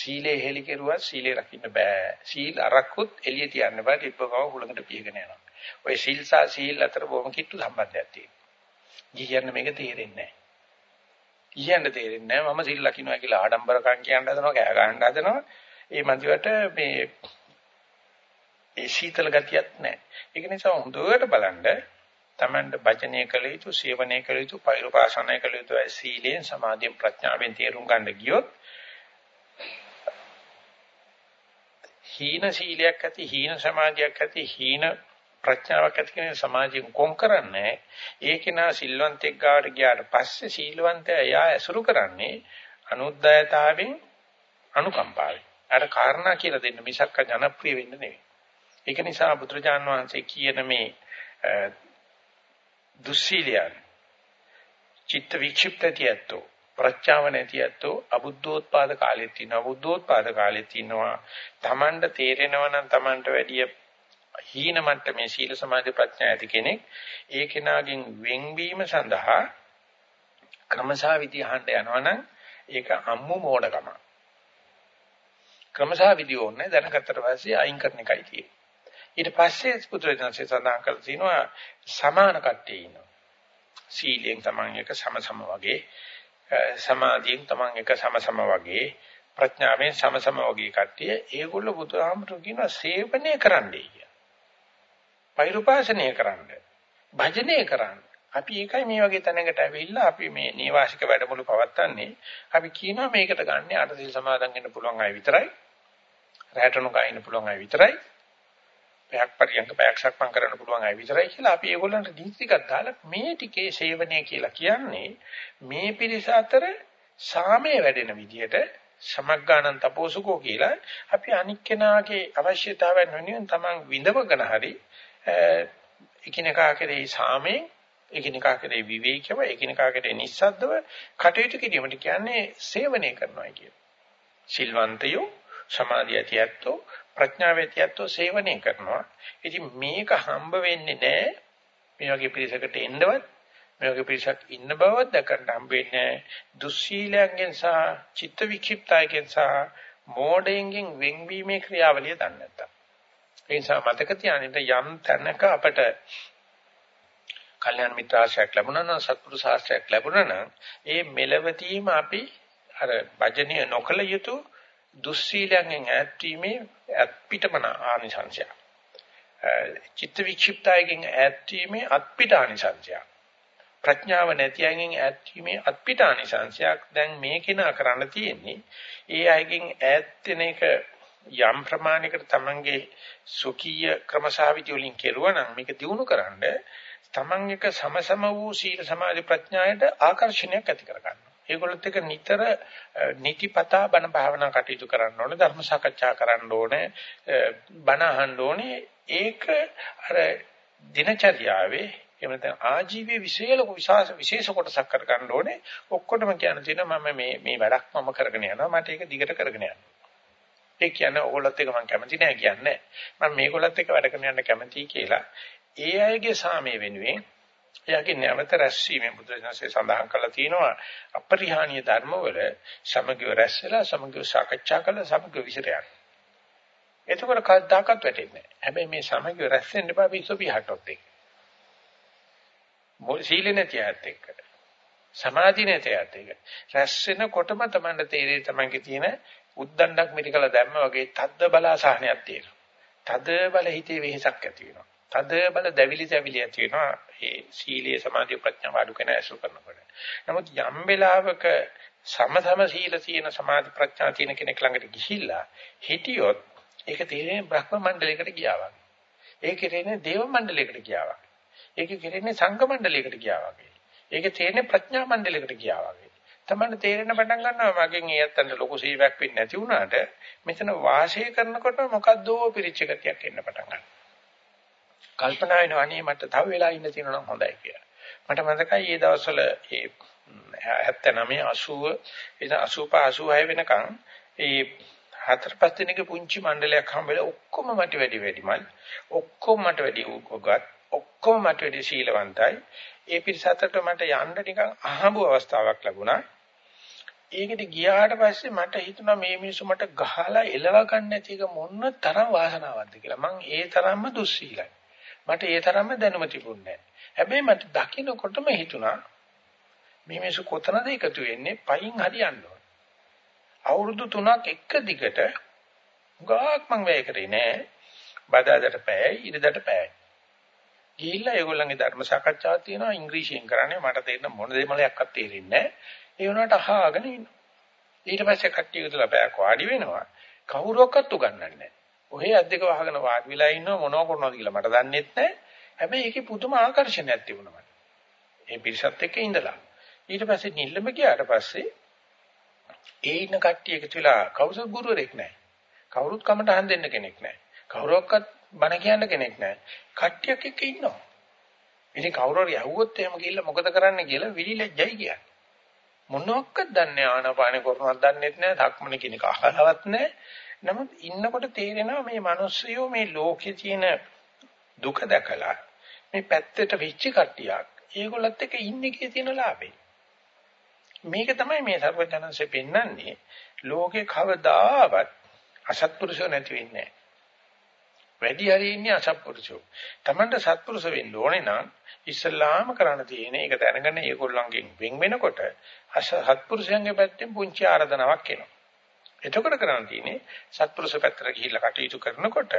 සීලේ හෙලි කෙරුවා සීලේ රකින්න බෑ. සීල් අරක්කුත් එළිය තියන්න බෑ. ටිප්පකව හුලඟට පියගෙන යනවා. ඔය සීල් සහ සීල් අතර බොහොම කිට්ටු සම්බන්ධයක් තියෙනවා. ගියන්න මේක තේරෙන්නේ නැහැ. ගියන්න තේරෙන්නේ නැහැ. මම සීල් ලකින්නවා කියලා ආඩම්බරකම් කියන්න හදනවා, කෑ ගහන්න හදනවා. ඒ මන්දිවට මේ ඒ සීතල ගතියක් නැහැ. ඒක නිසා හොඳට බලන්න තමන්ට භජනය කළ යුතු, සේවනය කළ යුතු, පෛරුපාසනය කළ යුතු සීලෙන්, සමාධියෙන්, ප්‍රඥාවෙන් තේරුම් ගන්න ගියොත් හීන සීලයක් ඇති, හීන සමාධියක් ඇති, හීන ප්‍රඥාවක් ඇති කෙනෙක් සමාජයෙන් කොම් කරන්නේ ඒ කෙනා සිල්වන්තෙක් ගාවට ගියාට පස්සේ සීලවන්තයා එයා ඇසුරු කරන්නේ අනුද්යතාවෙන් අනුකම්පාවෙන්. අර කාරණා කියලා දෙන්න මිසක් ජනප්‍රිය වෙන්න නෙවෙයි. ඒක නිසා බුදුරජාන් වහන්සේ කියන මේ දුස්සීලියන් චිත්ත වික්ෂිප්තතියත්ෝ ප්‍රඥාව නැතියත්ෝ අබුද්ධෝත්පාද කාලෙත් තියෙනවා බුද්ධෝත්පාද කාලෙත් තියෙනවා Tamanට තේරෙනවා නම් Tamanට වැඩිය හීන මට්ටමේ සීල සමාධි ප්‍රඥා ඇති කෙනෙක් ඒ කෙනාගෙන් වෙන්වීම සඳහා ක්‍රමසා විදි අහන්න යනවනම් ඒක අම්මු මෝඩකම. ක්‍රමසා විදි ඕනේ දැනගත්තට පස්සේ අයින් කරන එකයි තියෙන්නේ. ඊට පස්සේ පුත්‍රයන්සේ සඳහන් කරලා තිනවා සමාන කට්ටිය ඉන්නවා. සීලෙන් තමන් එක සමසම වගේ සමාධියෙන් තමන් එක සමසම වගේ ප්‍රඥාවෙන් සමසම වගේ කට්ටිය ඒගොල්ලෝ බුදුහාමුදුරු කියනවා සේවනය කරන්නයි කිය. පෛරුපාසනය කරන්න. භජනය කරන්න. අපි ඒකයි මේ වගේ තැනකට ඇවිල්ලා අපි මේ නේවාසික වැඩමුළු පවත්වන්නේ. අපි කියනවා මේකට ගන්න අටසිල් සමාදන් වෙන්න පුළුවන් අය විතරයි. රැටණු ගන්න පුළුවන් අය විතරයි. පැයක් පරියන්ක පැයක් සක්මන් කරන්න පුළුවන් අය විතරයි කියලා අපි ඒගොල්ලන්ට දීති ටිකක් දාලා මේ ටිකේ සේවනය කියලා කියන්නේ මේ පිරිස අතර සාමය වැඩෙන විදිහට සමග්ගානන් තපෝසුකෝ කියලා අපි අනික් කෙනාගේ අවශ්‍යතාවයන් වෙනුවෙන් තමන් විඳවගෙන හරි එකිනෙකා කෙරෙහි සාමයෙන් එකිනෙකා කෙරෙහි විවේකව එකිනෙකා කෙරෙහි නිස්සද්දව කටයුතු කිරීමට කියන්නේ සේවනය කරනවා කියන. සිල්වන්තයෝ සමාධිය ඇතියැත්තෝ ප්‍රඥාව ඇතියැත්තෝ සේවනය කරනවා. ඉතින් මේක හම්බ වෙන්නේ නැහැ. මේ වගේ පිරිසකට එන්නවත් මේ වගේ පිරිසක් ඉන්න බවවත් දැකන්න හම්බෙන්නේ දුස්සීලයෙන් සහ චිත්ත වික්ෂිප්තයෙන් සහ මෝඩයෙන් වෙන්වීමේ ක්‍රියාවලිය දන්නේ නැත්තම්. ඒ නිසා මතක තියාගන්න යම් තැනක අපට කල්‍යාණ මිත්‍රාශ්‍රයක් ලැබුණා නම් සත්පුරුෂ ආශ්‍රයක් ලැබුණා නම් ඒ මෙලවතීම අපි අර භජනීය නොකල යුතු දුස්සීලයෙන් ඈත් වීමේ අත්පිටමන ආනිසංශය. චිත්ත වික්ෂිප්තයෙන් ඈත් වීමේ අත්පිට ආනිසංශය. ප්‍රඥාව නැති අයගෙන් ඈත් වීමේ අත්පිට ආනිසංශයක් දැන් මේ කෙනා කරන්න තියෙන්නේ. ඒ අයගෙන් ඈත් වෙන එක යම් ප්‍රමාණයකට තමන්ගේ සුඛීය ක්‍රමසාවිදි වලින් කෙරුවා නම් මේක දිනු කරන්න තමන් එක සමසම වූ සීල සමාධි ප්‍රඥායට ආකර්ෂණයක් ඇති කර ගන්නවා. ඒගොල්ලොත් එක නිතර නිතිපතා බණ භාවනා කටයුතු කරන්න ඕනේ ධර්ම සාකච්ඡා කරන්න ඕනේ බණ අහන්න ඕනේ ඒක අර දිනචර්යාවේ එහෙම නැත්නම් ආජීවයේ විශේෂ විශාස විශේෂ කොටසක් කර ගන්න ඕනේ ඔක්කොටම කියන තියෙනවා මම මේ මේ වැඩක් මම කරගෙන යනවා මට ඒක දිගට කරගෙන යන්න. ඒ කියන්නේ ඕගොල්ලොත් එක මම කැමති නෑ කියන්නේ. මම මේගොල්ලොත් එක වැඩ කරගෙන යන්න කැමතියි කියලා. ඒ අයගේ සාමය වෙනුවෙන් එයාගේ නැවත රැස්වීමෙන් බුදුරජාණන්සේ සඳහන් කළා තියෙනවා අපරිහානීය ධර්මවල සමගිව රැස් වෙලා සමගිව සාකච්ඡා කළා සමගිව විසිරයක්. එතකොට කවදාකවත් වැටෙන්නේ නැහැ. හැබැයි මේ සමගිව රැස් වෙන්න බෑ පිස්සුපිහටොත් එක්ක. මොල් සීල නැති ආයත් එක්ක. සමාධි නැති ආයත් එක්ක. රැස් වෙනකොටම තමයි තේරෙන්නේ තමන්ගේ තියෙන උද්දණ්ඩක් මිරිකලා දැම්ම වගේ තද්ද බලාසහනයක් තියෙනවා. තද බල හිතේ වෙහසක් ඇති වෙනවා. තද බල දැවිලි දැවිලි ඇති වෙනවා ඒ සීලයේ සමාධි ප්‍රඥාව අඩු කෙන ඇසුර කරනකොට. නමුත් යම් වෙලාවක සමතම සීල තියෙන සමාධි ප්‍රඥා තියෙන කෙනෙක් ළඟට ගිහිල්ලා හිටියොත් ඒක තේරෙන්නේ බ්‍රහ්ම මණ්ඩලයකට ගියා වගේ. ඒක තේරෙන්නේ දේව මණ්ඩලයකට ගියා වගේ. ඒක තේරෙන්නේ සංඝ මණ්ඩලයකට ගියා වගේ. ඒක තේරෙන්නේ ප්‍රඥා මණ්ඩලයකට ගියා වගේ. තමයි තේරෙන පටන් ගන්නවා මගෙන් ඒත්තන්ට ලොකු සීවක් වෙන්නේ නැති වුණාට මෙතන වාසය කරනකොට මොකද්දෝ පිරිච්ච ගතියක් එන්න පටන් ගන්නවා. කල්පනා වෙනවා අනේ මට තව වෙලා ඉන්න තියෙනවා නම් හොඳයි කියලා. මට මතකයි ඒ දවස්වල ඒ 79 80 85 86 වෙනකන් ඒ හතර පහ දිනක පුංචි මණ්ඩලයක් හම්බෙලා ඔක්කොම මට වැඩි වැඩිමල් ඔක්කොම මට වැඩි උගත් ඔක්කොම මට වැඩි ශීලවන්තයි ඒ පිරිසකට මට යන්න නිකන් අහඹු අවස්ථාවක් ලැබුණා. ඒකට ගියාට පස්සේ මට හිතුණා මේ මිනිස්සු මට ගහලා එලව ගන්න නැති එක මොන තරම් වාසනාවක්ද කියලා. මං ඒ තරම්ම දුස්සීලයි. මට ඒ තරම්ම දැනුම තිබුණේ හැබැයි මට දකින්නකොටම හිතුණා මේ මිනිස්සු කොතනද එකතු වෙන්නේ පයින් හරියන්න ඕන. අවුරුදු 3ක් එක දිගට ගාක් මං වැය කරේ නෑ. බදාදට පැයයි ඉරිදට පැයයි. ගිහිල්ලා ඒගොල්ලන්ගේ ධර්ම සාකච්ඡාවක් තියෙනවා ඉංග්‍රීසියෙන් කරන්නේ මට තේරෙන මොන දෙමලයක්වත් තේරෙන්නේ නෑ. ඒ වුණාට අහගෙන ඉන්නවා. ඊට පස්සේ කට්ටිය විතර පැයක් වාඩි වෙනවා. කවුරුවක්වත් උගන්වන්නේ නෑ. ඔහේ අද්දක වහගෙන වාඩි වෙලා ඉන්නව මොනව කරනවද කියලා මට දන්නෙත් නැහැ. හැබැයි ඒකේ පුදුම ආකර්ෂණයක් තිබුණා මට. මේ පිරිසත් එක්ක ඉඳලා. ඊට පස්සේ නිල්ලම ගියාට පස්සේ ඒ ඉන්න කට්ටිය එකතු වෙලා කවුරුත් ගුරුවරෙක් නැහැ. කවුරුත් කමටහන් දෙන්න කෙනෙක් නැහැ. කවුරක්වත් බණ කියන්න කෙනෙක් නැහැ. කට්ටියක් එක්ක ඉන්නවා. ඉතින් කවුරු හරි ඇහුවොත් එහෙම ගිහිල්ලා මොකද කරන්න කියලා විලිලැජ්ජයි කියන්නේ. මොනවත් දන්නේ ආනාපාන කරනවත් දන්නෙත් නැහැ. ධක්මන කියන එක අහලවත් නැහැ. නමුත් ඉන්නකොට තේරෙනවා මේ මිනිස්සුયો මේ ලෝකේ තියෙන දුක දැකලා මේ පැත්තට වෙච්ච කට්ටියක් ඒගොල්ලත් එක්ක ඉන්නේ කී තියෙන ලාභේ. මේක තමයි මේ සර්වඥාන්සේ පෙන්වන්නේ ලෝකේ කවදාවත් අසත්පුරුෂෝ නැති වෙන්නේ වැඩි හරි ඉන්නේ අසත්පුරුෂෝ. Tamanda සත්පුරුෂ වෙන්න ඕනේ නම් ඉස්ලාම කරන්න තියෙන එක දැනගෙන ඒගොල්ලන්ගෙන් වෙන් වෙනකොට අසත්පුරුෂයන්ගේ පැත්තෙන් පුංචි ආරාධනාවක් එනවා. එතකොට කරන්න තියෙන්නේ සත්පුරුෂ පැත්තට ගිහිල්ලා කටයුතු කරනකොට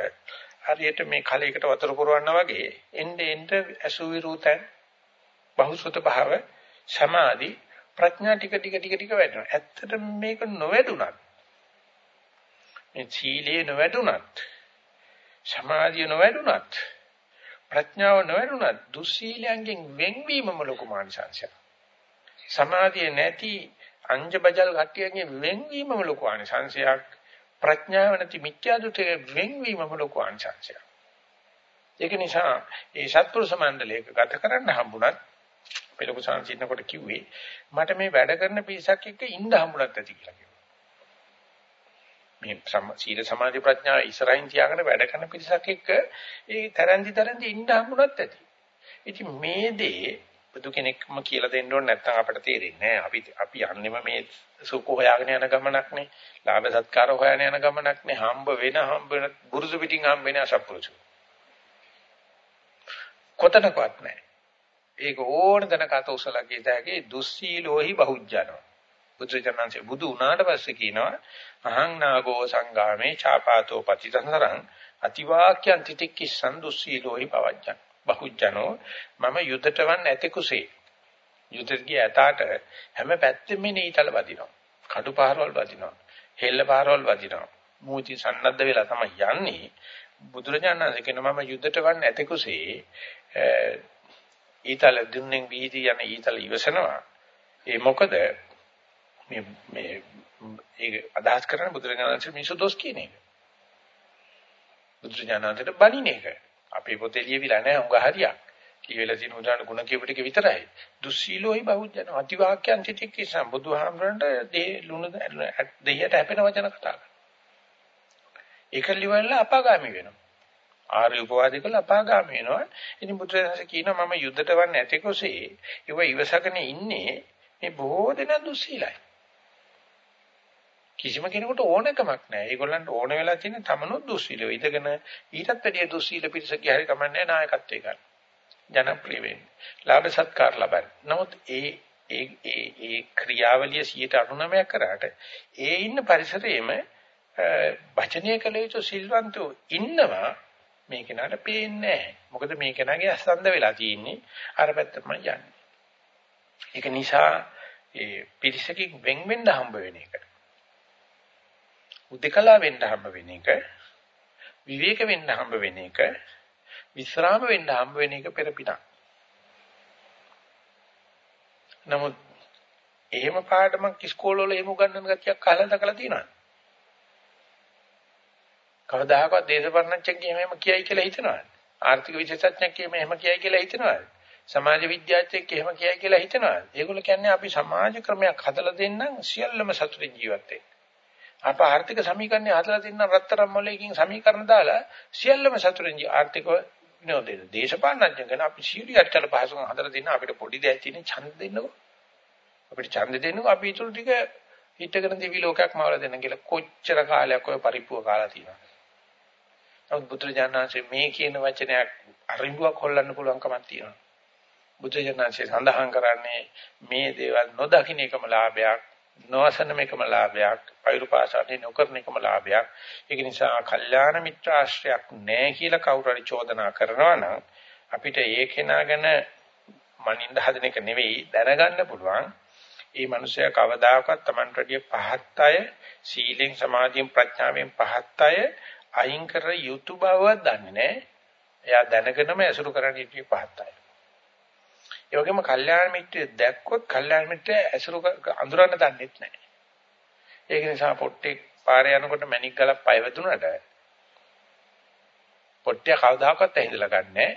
හරියට මේ කලයකට වතුර පුරවන්නා වගේ එnde end අසුවිරුතෙන් බහුසුත භාව සමාධි ප්‍රඥා ටික ටික ටික ටික වැඩෙනවා. ඇත්තට මේක නොවැඩුණත් මේ සීලේ නොවැඩුණත් සමාධිය නොවැඩුණත් ප්‍රඥාව නොවැඩුණත් දුස්සීලයන්ගෙන් වෙන්වීමම ලොකු මානසංශයක්. සමාධිය නැති අංජබජල් කට්ටියන්ගෙන් වෙන්වීමම ලොකු ආනිසංශයක්. ප්‍රඥාව නැති මිත්‍යා දෘෂ්ටිය වෙන්වීමම ලොකු ආනිසංශයක්. ඒක නිසා ඒ සත්පුරුෂ මණ්ඩලයක ගත කරන්න හම්බුණත් පෙළක සංසිඳනකොට කිව්වේ මට මේ වැඩ කරන පිරිසක් එක්ක ඉන්න හම්බුණත් ඇති කියලා කිව්වා. මේ සීල සමාධි ප්‍රඥා ඉස්සරහින් තියාගෙන වැඩ කරන පිරිසක් එක්ක ඒ තරන්දි තරන්දි ඉන්න හම්බුණත් ඇති. ඉතින් මේ දේ බුදු කෙනෙක්ම කියලා දෙන්න ඕනේ නැත්නම් අපිට තේරෙන්නේ නැහැ. අපි අපි යන්නේම මේ සුඛ හොයාගෙන යන ගමනක් නේ. ලාභ සත්කාර හොයාගෙන යන ගමනක් නේ. හම්බ වෙන හම්බ වෙන බුරුසු පිටින් හම්බ වෙන අසප්පුරුසු. කොතනකවත් නැහැ. ඒක ඕන තැනක අත උසලා කියතෑගේ දුස්සීලෝහි බහුජ්ජනෝ. බුදුචානන්සේ බුදු වුණාට පස්සේ කියනවා අහං නාගෝ සංගාමේ චාපාතෝ පතිතතරං අතිවාක්‍යං තිතික්කිසං දුස්සීලෝහි පවජ්ජන. බහුජනෝ මම යුදටවන් ඇති කුසේ. යුදට ගිය ඇතාට හැම පැත්තෙම නීතල වදිනවා. කඩු පාරවල් වදිනවා. හෙල්ල පාරවල් වදිනවා. මූති සන්නද්ධ වෙලා තමයි යන්නේ. බුදුරජාණන් වහන්සේ කියන මම යුදටවන් ඇති කුසේ ඊතල දුන්නෙන් වීදි යන ඊතල ඉවසනවා. ඒ මොකද මේ මේ ඒක අදහස් කරන බුදුරජාණන් වහන්සේ මිසු දොස් කියන එක. බුදුරජාණන් වහන්සේට බණින එක. අපේ පොතේ ලියවිලා නැහැ උඟ හරියක්. ලියවිලා තියෙන උදාහරණ ගුණ කියපු ටික විතරයි. දුස්සීලෝයි බහුජන අතිවාක්‍යං චිතික්කේ සම්බුදුහාමරන්ට දේ ලුණ දෙහියට හැපෙන වචන කතා කරනවා. ඒක ලියවලා අපාගාමි වෙනවා. ආර්ය උපවාදී කළ අපාගාමි වෙනවා. ඉතින් බුදුරජාණන් කියනවා මම යුද්ධයට වන්නේ නැතිකොසේ ඒව ඉවසගෙන ඉන්නේ මේ බොහෝ දෙනා දුස්සීලයි. කිසිම කෙනෙකුට ඕනකමක් නැහැ. ඒගොල්ලන්ට ඕන වෙලා තියෙන තමනුත් දුස්සීලව. ඉඳගෙන ඊටත් වැඩිය දුස්සීල පිරිසක හරි කමන්නේ නායකත්වයේ ගන්න. ජනප්‍රිය වෙන්නේ. ලාභ සත්කාර ලබන්න. නමුත් ඒ ඒ ඒ ඒ ක්‍රියාවලිය 99% කරාට ඒ ඉන්න පරිසරයේම වචනීය කළ යුතු සිල්වන්තෝ ඉන්නවා මේ කෙනාට පේන්නේ නැහැ. මොකද මේ කෙනාගේ අසන්ද වෙලා තියෙන්නේ අර පැත්තටම යන්නේ. ඒක නිසා ඒ පිරිසකින් වෙන් වෙන්න හම්බ වෙන එක. උද්දකලා වෙන්න හම්බ වෙන එක විවේක වෙන්න හම්බ වෙන එක විස්රාම වෙන්න හම්බ වෙන එක පෙරපිටක් නමුත් එහෙම පාඩමක් ඉස්කෝලවල එහෙම උගන්වන ගතියක් අහලා දැකලා තියෙනවද? කවදාහකවත් දේශපාලනඥයෙක් එහෙම කියයි කියලා හිතනවද? ආර්ථික විශේෂඥයෙක් එහෙම කියයි කියලා හිතනවද? සමාජ විද්‍යාඥයෙක් එහෙම කියයි කියලා හිතනවද? ඒගොල්ලෝ කියන්නේ අපි සමාජ ක්‍රමයක් හදලා දෙන්නම් සියල්ලම සතුටින් ජීවත් වෙන්න. අප ආර්ථික සමීකරණය හදලා තියෙන රත්තරන් මොලේකින් සමීකරණ දාලා සියල්ලම සතුටින් ආර්ථික විනෝදේ දේශපාලනඥ ගැන අපි සියලුයට කල පහසුකම් හදලා දෙන්න අපිට පොඩි දෙයක් තියෙන ඡන්ද දෙන්නකෝ. අපිට ඡන්ද දෙන්නකෝ. අපි ඊටු ටික හිටගෙන දිවි ලෝකයක් මවල දෙන්න කියලා කොච්චර කාලයක් ඔය පරිප්පුව කාලා තියෙනවා නමුත් බුදුරජාණන්සේ මේ කියන වචනයක් අරිඹුවක් හොල්ලන්න පුළුවන් කමක් තියෙනවා බුදුරජාණන්සේ සඳහන් කරන්නේ මේ දේවල් නොදකින්න එකම ලාභයක්. නොවසන මේකම ලාභයක්, පෛරුපාසාවේ නොකරන එකම ලාභයක්. ඒක නිසා කල්යාණ මිත්‍ර ආශ්‍රයක් නැහැ කියලා කවුරු හරි චෝදනා කරනවා නම් අපිට ඒ කෙනා ගැන මනින්න හදන එක නෙවෙයි දැනගන්න පුළුවන්. ඒ මනුස්සයා කවදාකවත් Tamanට වැඩිය පහත් අය සීලෙන් සමාධියෙන් ප්‍රඥාවෙන් පහත් අය අයින් කර යුතු බව දන්නේ නැහැ. එයා දැනගෙනම ඇසුරු කරන්න ඉති පහත් අය. ඒ වගේම කල්යාණ මිත්‍රය දැක්කොත් කල්යාණ මිත්‍රය ඇසුරු අඳුරන්න දන්නෙත් නැහැ. ඒක නිසා පොට්ටේ පාරේ යනකොට මැණික් ගලක් පය වැදුනට පොට්ටිය කවදාකවත් ඇහිඳලා ගන්නෑ.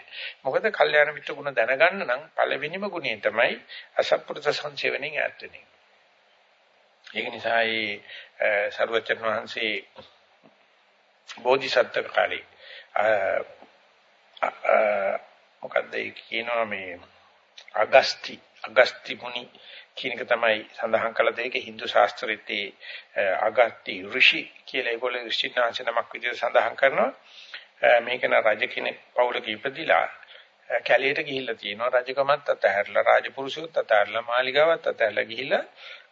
මොකද කල්යාණ මිත්‍ර ගුණ දැනගන්න නම් පළවෙනිම ගුණය තමයි අසත්පුරුෂ සංසේවණෙන් ඈත් වෙන එක. ඒක නිසා ඒ සර්වචන් වහන්සේ බෝධිසත්ව කාලේ මොකද්ද කියනවා මේ අගස්ති අගස්ති මුනි කියන එක තමයි සඳහන් කළ දෙයක Hindu ශාස්ත්‍රයේ අගස්ති ඍෂි කියලා ඒගොල්ලෝ ඍෂිනාංශ නමක් විදිහට සඳහන් කරනවා. මේක න රජ කෙනෙක් පවුලක ඉපදිලා කැලේට ගිහිල්ලා තියෙනවා. රජකමත් අතහැරලා රාජපුරුෂයොත් අතහැරලා මාලිගාවත් අතහැරලා ගිහිල්ලා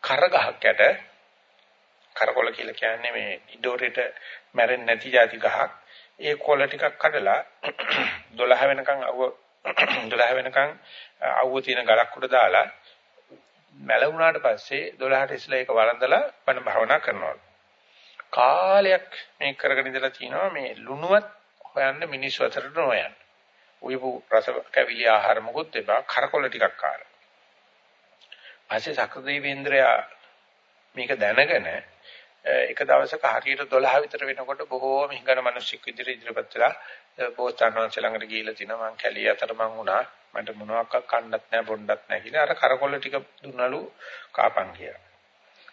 කරගහක් යට කරකොල කියලා කියන්නේ මේ ඉඩෝරේට මැරෙන්නේ නැති જાති ගහක්. ඒ කොළ ටිකක් කඩලා 12 වෙනකන් අවුව 12 වෙනකන් අවුව තියෙන ගලක් උඩ දාලා මැලුණාට පස්සේ 12ට ඉස්සලා ඒක වළඳලා බණ භාවනා කරනවා. කාලයක් මේ කරගෙන ඉඳලා තිනවා මේ ලුණුවත් හොයන්න මිනිස්සු අතරට නොයන්න. උයපු රස කැවිලි ආහාර මොකොත් එපා කරකොල ටිකක් කාර. පස්සේ සක්‍රදේවේන්ද්‍රයා මේක දැනගෙන එක දවසක හරියට 12 විතර වෙනකොට බොහෝම හිඟන මිනිස්සුක් විදිහට ඉදිරියපත් වෙලා පොස්තන් වංශ ළඟට ගිහිල්ලා තිනවා මං කැලිය අතර මං වුණා මට මොනවාක් කන්නත් නැහැ බොන්නත් නැහැ කියලා අර කරකොල්ල ටික දුන්නලු කාපන් කියලා.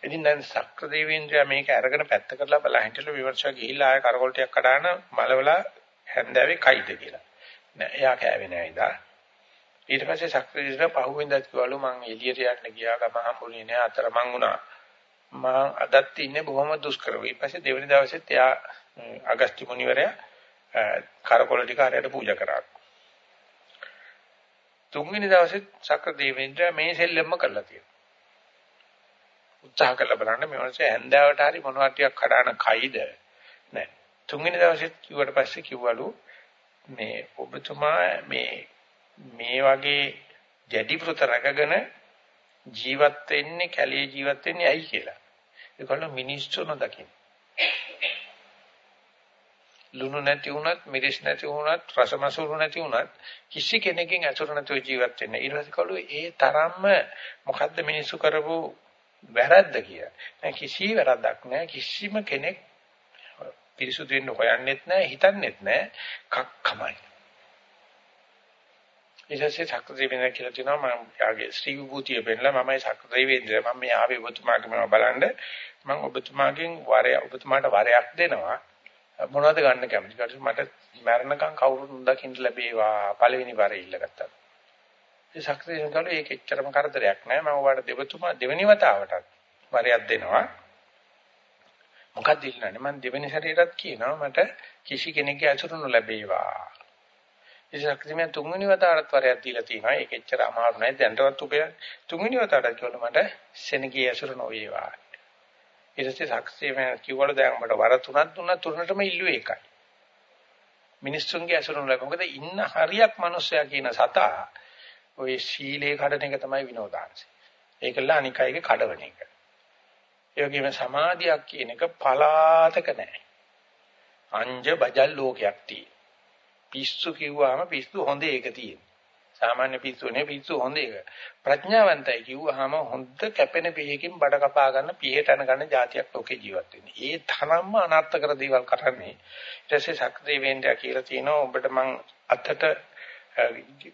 ඉතින් දැන් සක්‍ර දෙවියන්ද්‍රයා මේක අරගෙන පැත්ත කරලා බලලා හිටලා විමර්ශක ගිහිල්ලා ආය කරකොල් ටිකක් කඩාන මලවලා හැන්දෑවේ කයිද කියලා. නෑ එයා කෑවේ නෑ ඉදා. ඊට පස්සේ සක්‍ර දෙවියන්ද්‍රා පහුවෙන්දත් කිව්වලු මං එළියට යන්න ගියා ගම හම්බුනේ නෑ අතර මං වුණා. මං අදත් ඉන්නේ බොහොම දුෂ්කරව. ඊට පස්සේ දෙවෙනි දවසෙත් එයා අගස්ටි මුනිවරයා කරකොල ටික හරියට පූජා කරා. තුන්වෙනි දවසේ සක්‍ර දෙවියන්ද්‍රයා මේ සෙල්ලම්ම කරලා තියෙනවා. උත්සාහ කරලා බලන්න මේ වගේ හැන්දාවට හරි මොනවා ටිකක් කඩාන කයිද නෑ තුන්වෙනි දවසේ කිව්වට පස්සේ කිව්වලු මේ ඔබතුමා මේ මේ වගේ දැඩි පුත රැකගෙන ජීවත් වෙන්නේ කැලේ ජීවත් වෙන්නේ ඇයි කියලා ඒකවල මිනිස්සු නොදකින් ලුණු නැති වුණත් මිරිස් නැති වුණත් රසමසුරු නැති වුණත් කිසි කෙනකින් අසුර නැතුව ජීවත් වෙන්න. ඊට පස්සේ කළු ඒ තරම්ම මොකද්ද මිනිස්සු කරපු වැරද්ද කියලා. නෑ කිසි වැරද්දක් නෑ. කිසිම කෙනෙක් පිරිසුදු වෙන්න හොයන්නෙත් නෑ හිතන්නෙත් නෑ. කක්කමයි. ඊටසේ සක්‍රදේවේන්ද්‍ර කියලා තියෙනවා මම යාගේ ශ්‍රී විභූතිය පෙන්නලා මමයි සක්‍රදේවේන්ද්‍ර මම මේ ආවේ ඔබතුමාගේ මම බලන්න. මම ඔබතුමාගෙන් වරය ඔබතුමාට වරයක් දෙනවා. මොනවද ගන්න කැමති? ඊට මට මරණකම් කවුරුත් දකින්න ලැබේවා. පළවෙනි වරේ ඉල්ලගත්තා. ඒ ශක්තියෙන් කළේ ඒක එච්චරම කරදරයක් නෑ. මම ඔයාලට දෙවතුමා දෙවෙනි වතාවටත් වරයක් දෙනවා. මොකක්ද ඉල්ලන්නේ? මම දෙවෙනි සැරේටත් කියනවා මට කිසි කෙනෙක්ගේ අසුරු නොලැබේවා. ඒ ශක්තියෙන් තුන්වෙනි වතාවටත් වරයක් දීලා තියෙනවා. ඒක එච්චර අමාරු නෑ. දැන්ටවත් උපය තුන්වෙනි වතාවටත් කිව්වල මට සෙනගේ අසුරු නොවේවා. ඊට පස්සේ ශක්තියෙන් කිව්වල දැන් මට වර තුනක් දුන්නා තුනටම ඉල්ලුවේ එකයි මිනිස්සුන්ගේ අසුරු නොලැබෙ මොකද ඉන්න හරියක් මිනිස්සයා කියන සතා ওই සීලේ කඩන එක තමයි විනෝදාංශය. ඒකල අනික අයගේ කඩවන එක. ඒ වගේම සමාධියක් කියන එක පලාතක නැහැ. අංජ බජල් ලෝකයක් තියෙන. පිස්සු කිව්වම පිස්සු හොඳ එක තියෙන. සාමාන්‍ය පිස්සු නේ පිස්සු හොඳ එක. ප්‍රඥාවන්තයි කිව්වහම හොඳ කැපෙන පිහකින් බඩ කපා ගන්න පිහට යන ගන්න જાතියක් ලෝකේ ජීවත් වෙන්නේ. ඒ තරම්ම අනර්ථකර දේවල් කරන්නේ. ඊට පස්සේ සක්දේවේන්ද්‍රයා කියලා තියෙනවා ඔබට මං අතට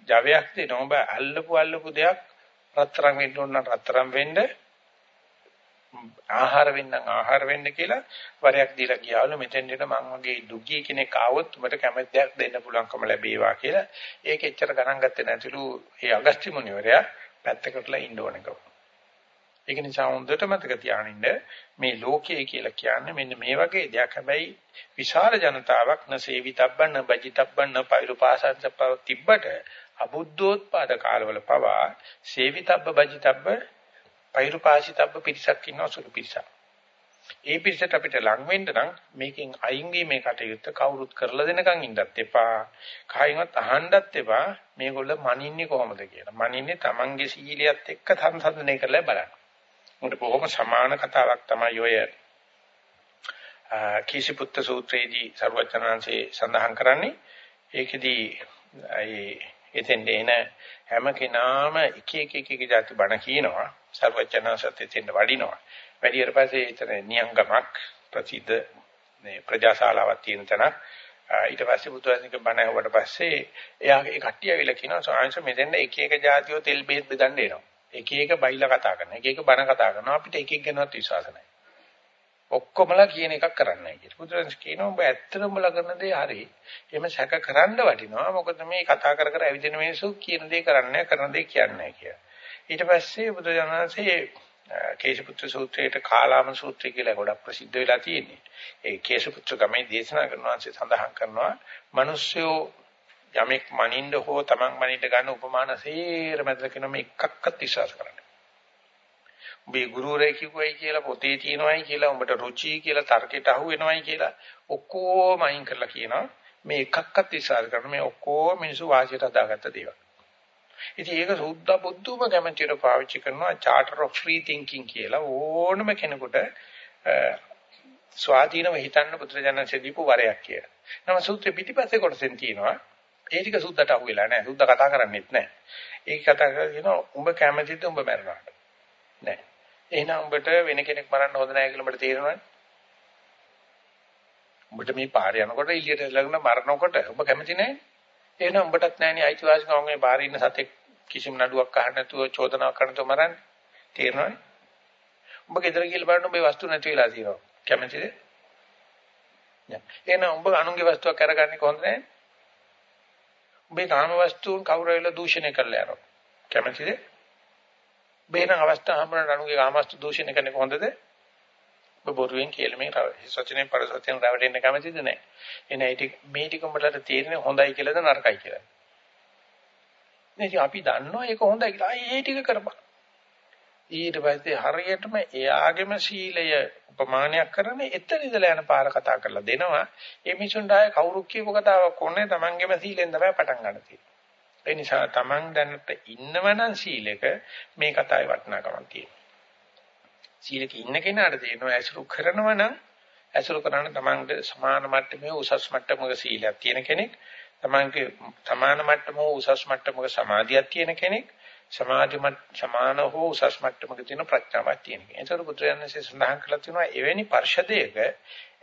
ජවයක් දෙනවා. ඔබ අල්ලපු අල්ලපු දෙයක් රත්තරන් වෙන්න ඕන නම් රත්තරන් වෙන්න ආහාර වෙන්න ආහාර වෙන්න කියලා වරයක් දීලා ගියාලු මෙතෙන්ට මම වගේ දුගී කෙනෙක් ආවොත් උඹට කැමති දෙයක් දෙන්න පුළුවන්කම ලැබේවා කියලා. ඒක එච්චර ගණන් ගත්තේ නැතිලු ඒ අගස්ති මුනිවරයා පැත්තකටලා ඉන්න ඕනකම. ඒක නිසා හොඳට මතක තියාගන්න මේ ලෝකයේ කියලා කියන්නේ මෙන්න මේ වගේ දෙයක්. හැබැයි විශාල ජනතාවක් නසේවිතබ්බන් බජිතබ්බන් පෛරුපාසංසප්ප තිබ්බට අබුද්ධෝත්පාද කාලවල පවා සේවිතබ්බ බජිතබ්බ පෛරුපාසිතබ්බ පිරිසක් ඉන්නවා සුළු පිරිසක්. ඒ පිරිසට අපිට ලං වෙන්න නම් මේකෙන් අයින් වීමේ කටයුත්ත කවුරුත් කරලා දෙනකන් ඉන්නත් එපා. කායින්වත් අහන්නත් එපා. මේගොල්ල මනින්නේ කොහොමද කියලා. මනින්නේ Tamange සීලියත් එක්ක සංසන්දනය කරලා බලන්න. උන්ට බොහොම සමාන කතාවක් තමයි ඔය කීසිපුත්ත සූත්‍රයේදී සර්වචනංශේ සඳහන් කරන්නේ ඒකෙදී ඒ එතෙන් එන හැම කෙනාම එක එක එක එක જાති බණ කියනවා සර්වචනංශත් එතෙන් වඩිනවා වැඩි ඊට පස්සේ එතන නියංගමක් ප්‍රසිද්ධ මේ ප්‍රජාශාලාවක් තියෙන තැන ඊට පස්සේ බුදුහාමික බණ ඇහුවට පස්සේ එයාගේ කට්ටිය ඇවිල්ලා කියනවා සාංශ මෙතෙන් එක එක જાතියෝ තෙල් බෙහෙත් බෙදන්න එනවා එක එක බයිලා කතා කරනවා. එක එක බණ කතා කරනවා. අපිට එක එක ගැනවත් විශ්වාස නැහැ. ඔක්කොමලා කියන එකක් කරන්නේ නැහැ කියලා. බුදුරජාණන් කියනවා ඔබ ඇත්තටම උඹලා කරන දේ හරි. එහෙම සැක කරන්න වටිනවා. මොකද මේ කතා කර කර ඇවිදින මිනිස්සු කියන දේ කරන්නේ කරන දේ කියන්නේ කියලා. ඊට පස්සේ බුදුරජාණන්සේ කේශපුත්‍ර සූත්‍රයේට කාලාම සූත්‍රය කියලා ගොඩක් ප්‍රසිද්ධ වෙලා තියෙන්නේ. ඒ කේශපුත්‍ර ගමේ දේශනා කරනවා සඳහන් කරනවා මිනිස්සු යමෙක් මනින්න හෝ Taman මනින්න ගන්න උපමාන සේරමද කියන මේ එකක්වත් විශ්වාස කරන්න. උඹේ ගුරුවරයෙක් කිව්වයි කියලා පොතේ තියෙනවයි කියලා උඹට රුචි කියලා තර්කයට අහු වෙනවයි කියලා ඔක්කොම අයින් කරලා කියනවා මේ එකක්වත් විශ්වාස කරන්න මේ ඔක්කොම මිනිස්සු වාසියට හදාගත්ත දේවල්. ඉතින් ඒක සුද්ධ බුද්ධුම කැමැතිව පාවිච්චි කරනවා charter of free thinking කියලා ඕනම කෙනෙකුට ස්වාධීනව හිතන්න පුත්‍රජනන්සේ දීපු වරයක් කියලා. නම සූත්‍රෙ පිටිපස්සේ කොටසෙන් තියෙනවා. ඒ ටික සුද්ධට අහුවෙලා නැහැ. සුද්ධ කතා කරන්නේත් නැහැ. ඒක කතා කරගෙන උඹ කැමතිද උඹ මැරෙනවාට? නැහැ. එහෙනම් උඹට වෙන කෙනෙක් මරන්න හොඳ නැහැ කියලා උඹට තේරෙනවද? උඹට මේ පාරේ යනකොට එළියට ළඟන මරනකොට උඹ කැමති නැහැ. එහෙනම් උඹටත් නැහෙනි අයිතිවාසිකම් මේ පාරේ ඉන්න සතෙක් කිසිම නඩුවක් අහන්න නැතුව චෝදනාවක් කරන්න නැතුව මරන්නේ. තේරෙනවද? උඹ ගෙදර ගිහලා බලන්න උඹේ වස්තු නැති වෙලා තියෙනවා. කැමතිද? නෑ. එහෙනම් උඹ අනුන්ගේ වස්තුවක් අරගන්නේ කොහොමද නැහැ? උඹේ කාම වස්තුන් කවුරු වෙලා දූෂණය කරලා යනවා. කැමතිද? බේන අවස්ථා හම්බුනට අනුන්ගේ කාම වස්තු දූෂණය කරන්නේ කොහොමද? ඔබ බොරුවෙන් කියලා මේ සත්‍යනේ පරසත්‍යන රැවටෙන්න කැමතිද නැහැ. එන ඒ ටික මේ ටික උඹලට තේරෙන්නේ හොඳයි කියලාද නරකයි කියලාද? මේ අපි දන්නවා ඒක හොඳයි කියලා. ආයේ ඒ ටික කරපන්. ඊට පස්සේ හරියටම එයාගේම සීලය උපමානයක් කරන්නේ එතන ඉඳලා යන පාර කතා කරලා දෙනවා. ඒ මිනිසුන්ට ආයේ කවුරු කියපු කතාවක් ඕනේ තමන්ගේම සීලෙන් තමයි පටන් ගන්න තියෙන්නේ. ඒ නිසා තමන් දැනට ඉන්නවනම් සීලෙක මේ කතාවේ වටිනාකමක් තියෙනවා. සීලක ඉන්න කෙනාට තේරෙනවා ඇසුරු කරනවා නම් ඇසුරු කරන තමන්ගේ සමාන මට්ටමේ උසස් මට්ටමක සීලයක් තියෙන කෙනෙක් තමන්ගේ සමාන මට්ටමක උසස් මට්ටමක සමාධියක් තියෙන කෙනෙක් සමාධි සමාන හෝ උසස් මට්ටමක තියෙන ප්‍රඥාවක් තියෙන කෙනෙක්. ඒතර පුත්‍රයන්සේ සඳහන් කළා තියෙනවා එවැනි පර්ෂදයක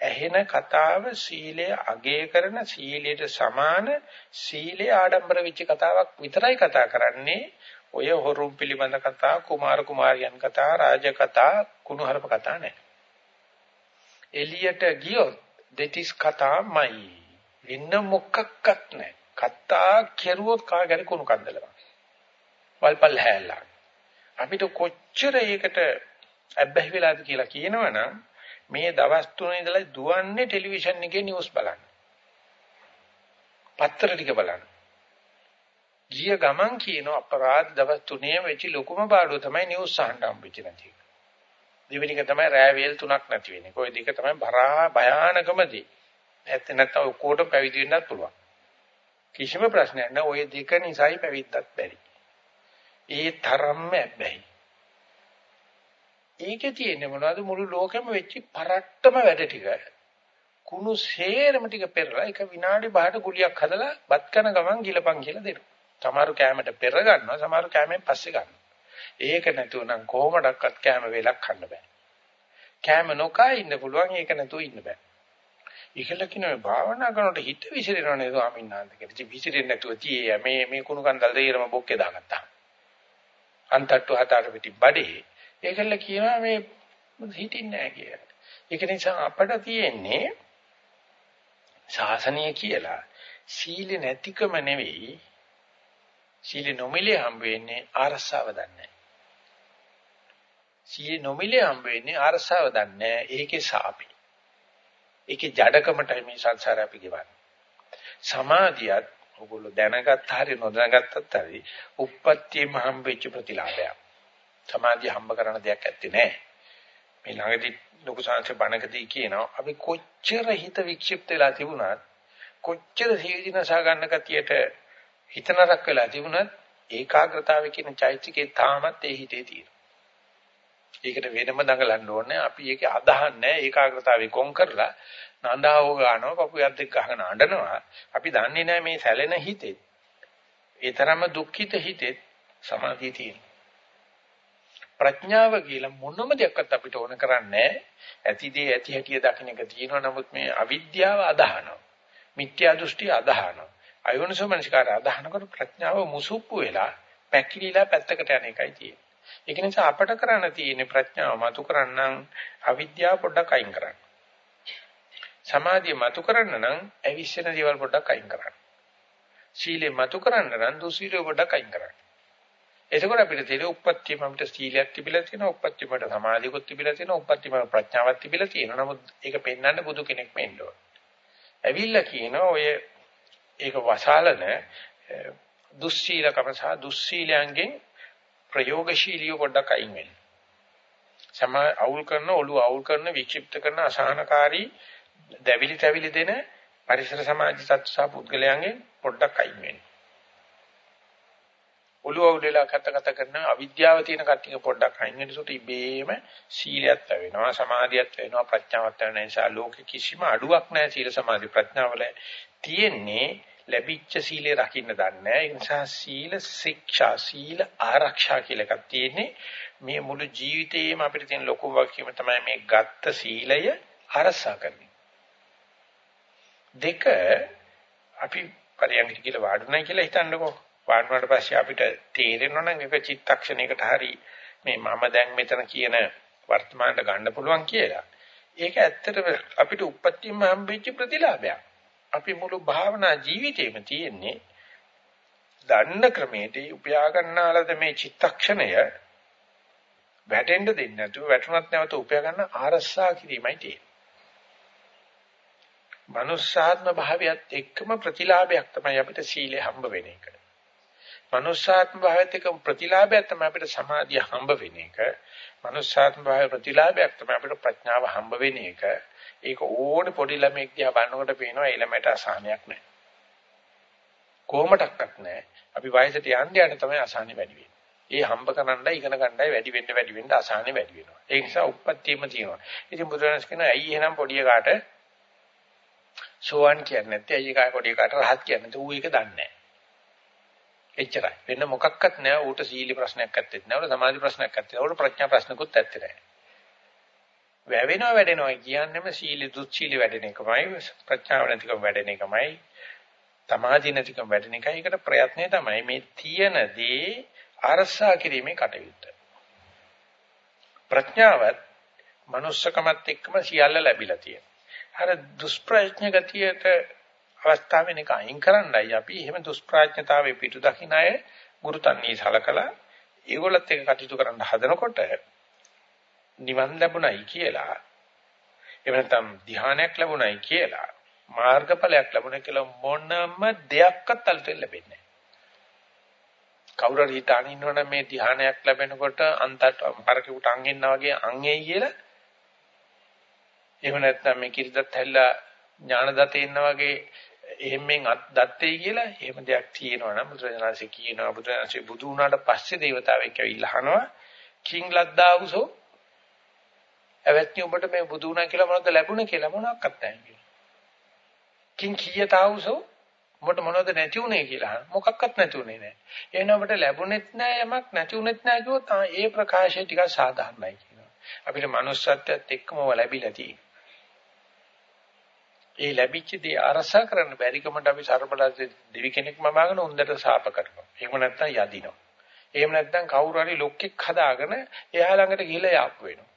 ඇහෙන කතාව සීලය අගය කරන සීලයට සමාන සීලේ ආඩම්බර වෙච්ච කතාවක් විතරයි කතා කරන්නේ ඔය හොරුම් පිළිබඳ කතා, කුමාර කුමාරියන් කතා, රාජ කතා, කුණුහරුප කතා නැහැ. එළියට ගියොත් දෙතිස් කතාමයි. වෙන මොකක්වත් නැහැ. කතා කෙරුවොත් කාගරි කුණු කන්දලවක්. වල්පල් හැල්ලා. අපිට කොච්චර ඒකට අබ්බැහි වෙලාද කියලා කියනවනම් මේ දවස් තුනේ ඉඳලා දුවන්නේ ටෙලිවිෂන් එකේ නිවුස් බලන්න. පත්තර ටික බලන්න. ගිය ගමන් කියන අපරාධ දවස් තුනේම වෙච්ච ලොකුම පාඩුව තමයි නිවුස් අහන්න හම්බෙච්ච නැති එක. දෙවෙනි එක තමයි රෑ වේල් තුනක් නැති වෙන්නේ. කොයි දෙක තමයි බරා භයානකමදී. නැත්නම් නැත්නම් ඔක්කොට පැවිදි වෙන්නත් පුළුවන්. කිසිම ප්‍රශ්නයක් නැහැ. ওই දෙක නිසායි පැවිද්දත් බැරි. ඒ තරම්ම බැහැ. ඒකේ තියෙන්නේ මොනවද මුළු ලෝකෙම වෙච්ච පරට්ටම වැඩ ටික. කුණු සේරම ටික පෙරලා එක විනාඩි 5ට ගුලියක් හදලා බත් කන ගමන් ගිලපන් කියලා දෙනවා. සමහරු කැමයට පෙර ගන්නවා සමහරු කැමෙන් පස්සේ ගන්නවා. ඒක නැතුව නම් කොහොමඩක්වත් කැම වේලක් කන්න බෑ. කැම නොකා ඉන්න පුළුවන් ඒක නැතුව ඉන්න බෑ. ඉකල කිනෝ භාවනා කරනකොට හිත විසිරෙනව නේද ස්වාමීන් වහන්සේ කියලා. විසිරෙන්නේ නැතුව තියේ මේ මේ කුණු කන්දල් දෙයරම බොක්කේ දාගත්තා. අන්තට්ටු හතර පිටි බඩේ. ඒකල කියනවා මේ හිතින්නේ නැහැ කියලා. ඒක නිසා අපට තියෙන්නේ ශාසනය කියලා සීල නැතිකම නෙවෙයි සීල නොමිලේ හම්බ වෙන්නේ ආරස්සාව දන්නේ. සීල නොමිලේ හම්බ වෙන්නේ ආරස්සාව දන්නේ. ඒකේ සාපි. ඒකේ ජඩකමටයි මේ සංසාරය අපි ගෙවන්නේ. සමාධියත් ඔගොල්ලෝ දැනගත්ත හරි නොදැනගත්තත් හරි උප්පත්තියම හම්බෙච්ච ප්‍රතිලාභයක්. සමාධිය හම්බ කරන දෙයක් ඇත්තේ නැහැ. මේ ළඟදී ලොකු සංස්කෘත බණකදී කියනවා අපි කොච්චර හිත වික්ෂිප්ත වෙලා තිබුණත් කොච්චර සීදීනසා ගන්න කතියට හිත නරක වෙලා තිබුණත් ඒකාග්‍රතාවය කියන චෛත්‍යකේ තාමත් ඒ හිතේ තියෙනවා. ඒකට වෙනම දඟලන්න ඕනේ. අපි ඒක අදහන්නේ ඒකාග්‍රතාවේ කොන් කරලා නඳාව ගන්නවා, පපුයක් දෙක ගහගෙන අඬනවා. අපි දන්නේ නැහැ මේ සැලෙන හිතේ. ඒ තරම්ම දුක්ඛිත හිතේ සමාධිය තියෙනවා. ප්‍රඥාව කියලා මොනම දෙයක්වත් අපිට ඕන කරන්නේ ඇතිදී ඇති හැටිය දකින්න එක තියෙනවා. නමුත් මේ අවිද්‍යාව අදහනවා. මිත්‍යා දෘෂ්ටි අදහනවා. අයෝනිසෝමනසිකාර අදහනකොට ප්‍රඥාව මුසුප්පු වෙලා පැකිලිලා පැත්තකට යන එකයි තියෙන්නේ. ඒක නිසා අපට කරන්න තියෙන්නේ ප්‍රඥාව මතු කරන්නම් අවිද්‍යාව පොඩ්ඩක් අයින් කරන්න. සමාධිය මතු කරන්න නම් අවිශ්වෙන දේවල් පොඩ්ඩක් අයින් කරන්න. සීලෙ මතු කරන්න නම් දුසීලෙ පොඩ්ඩක් අයින් කරන්න. එතකොට අපිට තියෙන උප්පත්තියම අපිට සීලයක් තිබිලා තියෙනවා උප්පත්තියමට සමාධියකුත් තිබිලා තියෙනවා උප්පත්තියම ප්‍රඥාවක් තිබිලා තියෙනවා. නමුත් ඒක පෙන්වන්න බුදු කෙනෙක් වෙන්න ඕන. ඇවිල්ලා කියනවා ඔය ඒක වසාලන දුස්සීලකම සහ දුස්සීලයන්ගෙන් ප්‍රයෝගශීලීව පොඩ්ඩක් අයින් වෙන්න. සම අවුල් කරන ඔළුව අවුල් කරන වික්ෂිප්ත කරන අසහනකාරී දැවිලි තැවිලි දෙන පරිසර සමාජ සත්‍ය සහ පුද්ගලයන්ගෙන් පොඩ්ඩක් අයින් වෙන්න. ඔළුව උඩලා කත කත කරන අවිද්‍යාව තියෙන කට්ටිය පොඩ්ඩක් අයින් වෙනසොට ඉබේම සීලයක් ලැබෙනවා සමාධියක් ලැබෙනවා ප්‍රඥාවක් ලැබෙන නිසා ලෝකෙ කිසිම අඩුවක් නැහැ සීල සමාධි ප්‍රඥාවල. තියෙන්නේ ලැබිච්ච සීලේ රකින්න දන්නේ ඒ නිසා සීල ශික්ෂා සීල ආරක්ෂා කියලා එකක් තියෙන්නේ. මේ මුළු ජීවිතේම අපිට තියෙන ලොකුම වගකීම තමයි මේ ගත්ත සීලය අරසා කරන්නේ. දෙක අපි පරියන්කට කියලා වාඩුණයි කියලා හිතන්නකෝ. වාඩුණාට පස්සේ අපිට තේරෙනවා නම් එක චිත්තක්ෂණයකට හරි මේ මම දැන් මෙතන කියන වර්තමානට ගන්න පුළුවන් කියලා. ඒක ඇත්තටම අපිට උපත්තිම හම්බෙච්ච ප්‍රතිලාභයක්. අපි මුළු භාවනා ජීවිතේම තියෙන්නේ දන්න ක්‍රමයට උපයා ගන්නාලද මේ චිත්තක්ෂණය වැටෙන්න දෙන්නේ නැතුව වැටුණත් නැවත උපයා ගන්න ආරස්සා කිරීමයි තියෙන්නේ. මනුස්සාත්ම භාවයත් එක්කම ප්‍රතිලාභයක් තමයි අපිට සීලය හම්බ වෙන එක. මනුස්සාත්ම භාවයත් එක්ක ප්‍රතිලාභයක් තමයි අපිට සමාධිය හම්බ වෙන එක. මනුස්සාත්ම භාවය ප්‍රතිලාභයක් තමයි අපිට ප්‍රඥාව හම්බ වෙන එක. ඒක ඕනේ පොඩි ළමෙක් දිහා බලනකොට පේනවා ඒ ළමයට අසහනයක් නැහැ. කොහොමඩක්වත් නැහැ. අපි වයසට යන්න යන තමයි අසහනෙ වැඩි වෙන්නේ. ඒ හම්බ කරන්නයි ඉගෙන ගන්නයි වැඩි වෙන්න වැඩි වෙන්න අසහනෙ වැඩි වෙනවා. ඒ නිසා උප්පත්තියම තියෙනවා. ඉතින් බුදුරජාණන් කියනවා ඇයි එහෙනම් පොඩි එකාට සෝවන් කියන්නේ නැත්තේ ඇයි එකයි පොඩි එකාට රහත් කියන්නේ නැත්තේ ඌ ඒක දන්නේ නැහැ. එච්චරයි. වෙන මොකක්වත් නැහැ ඌට සීල ප්‍රශ්නයක් ඇත්තෙත් නැහැ. ඌට සමාධි ප්‍රශ්නයක් ඇත්තෙත් නැහැ. ඌට ප්‍රඥා ප්‍රශ්නකුත් ඇත්තේ නැහැ. වැවෙනවා වැඩෙනවා කියන්නේම සීල දුත් සීල වැඩෙන එකමයි ප්‍රඥාව නැතිකම වැඩෙන එකමයි සමාධි නැතිකම වැඩෙන එකයි. ඒකට ප්‍රයත්නය තමයි මේ තියෙන දේ අරසා කිරීමේ කටයුත්ත. ප්‍රඥාවත් manussකමත් එක්කම සියල්ල ලැබිලා තියෙනවා. අර දුෂ්ප්‍රඥ ගතියට අවස්ථාවෙන් එක අයින් කරන්නයි අපි එහෙම දුෂ්ප්‍රඥතාවයේ පිටු දකින්න අය ගුරුතන්හි සලකලා ඒගොල්ලත් එක කටයුතු කරන්න හදනකොට නිවන් ලැබුණයි කියලා එහෙම නැත්නම් ධ්‍යානයක් ලැබුණයි කියලා මාර්ගඵලයක් ලැබුණා කියලා මොනම දෙයක්වත් අල්තෙන් ලැබෙන්නේ නැහැ. කවුරු හරි හිතාන ඉන්නවනම් මේ ධ්‍යානයක් ලැබෙනකොට අන්තට පරකෙකුට අංගෙන්නා වගේ අංගෙයි කියලා එහෙම නැත්නම් මේ කිරිදත් හැල්ලා ඥානදත ඉන්න වගේ එහෙමෙන් දත්තේ කියලා එහෙම දෙයක් තියෙනවා නම් බුදුරජාණන්සේ කියනවා බුදුරජාණන්සේ බුදු වුණාට පස්සේ දේවතාවෙක් ඇවිල්ලා අහනවා කිං ලද්දාවුසෝ එවත්නි ඔබට මේ බුදු වුණා කියලා මොනවද ලැබුණේ කියලා මොනක්වත් නැහැ කියලා. කිං කීයතාවුසෝ ඔබට මොනවද නැති උනේ කියලා මොකක්වත් නැති උනේ නැහැ. එහෙනම් ඔබට ලැබුණෙත් නැහැ යමක් නැති උනේත් නැහැ කිව්වොත් ඒ ප්‍රකාශය ටිකක් සාධාරණයි කියනවා. අපිට manussත්වයට එක්කම ලැබිලා තියෙනවා. ඒ ලැබිච්ච දේ අරසා කරන්න බැරි කමට අපි ਸਰබලද දෙවි කෙනෙක් මවාගෙන උන්දට සාප කරනවා. එහෙම නැත්නම් යදිනවා. එහෙම නැත්නම් කවුරු හරි ලොක්ෙක් හදාගෙන එයා ළඟට ගිහිල්ලා යාප්පු වෙනවා.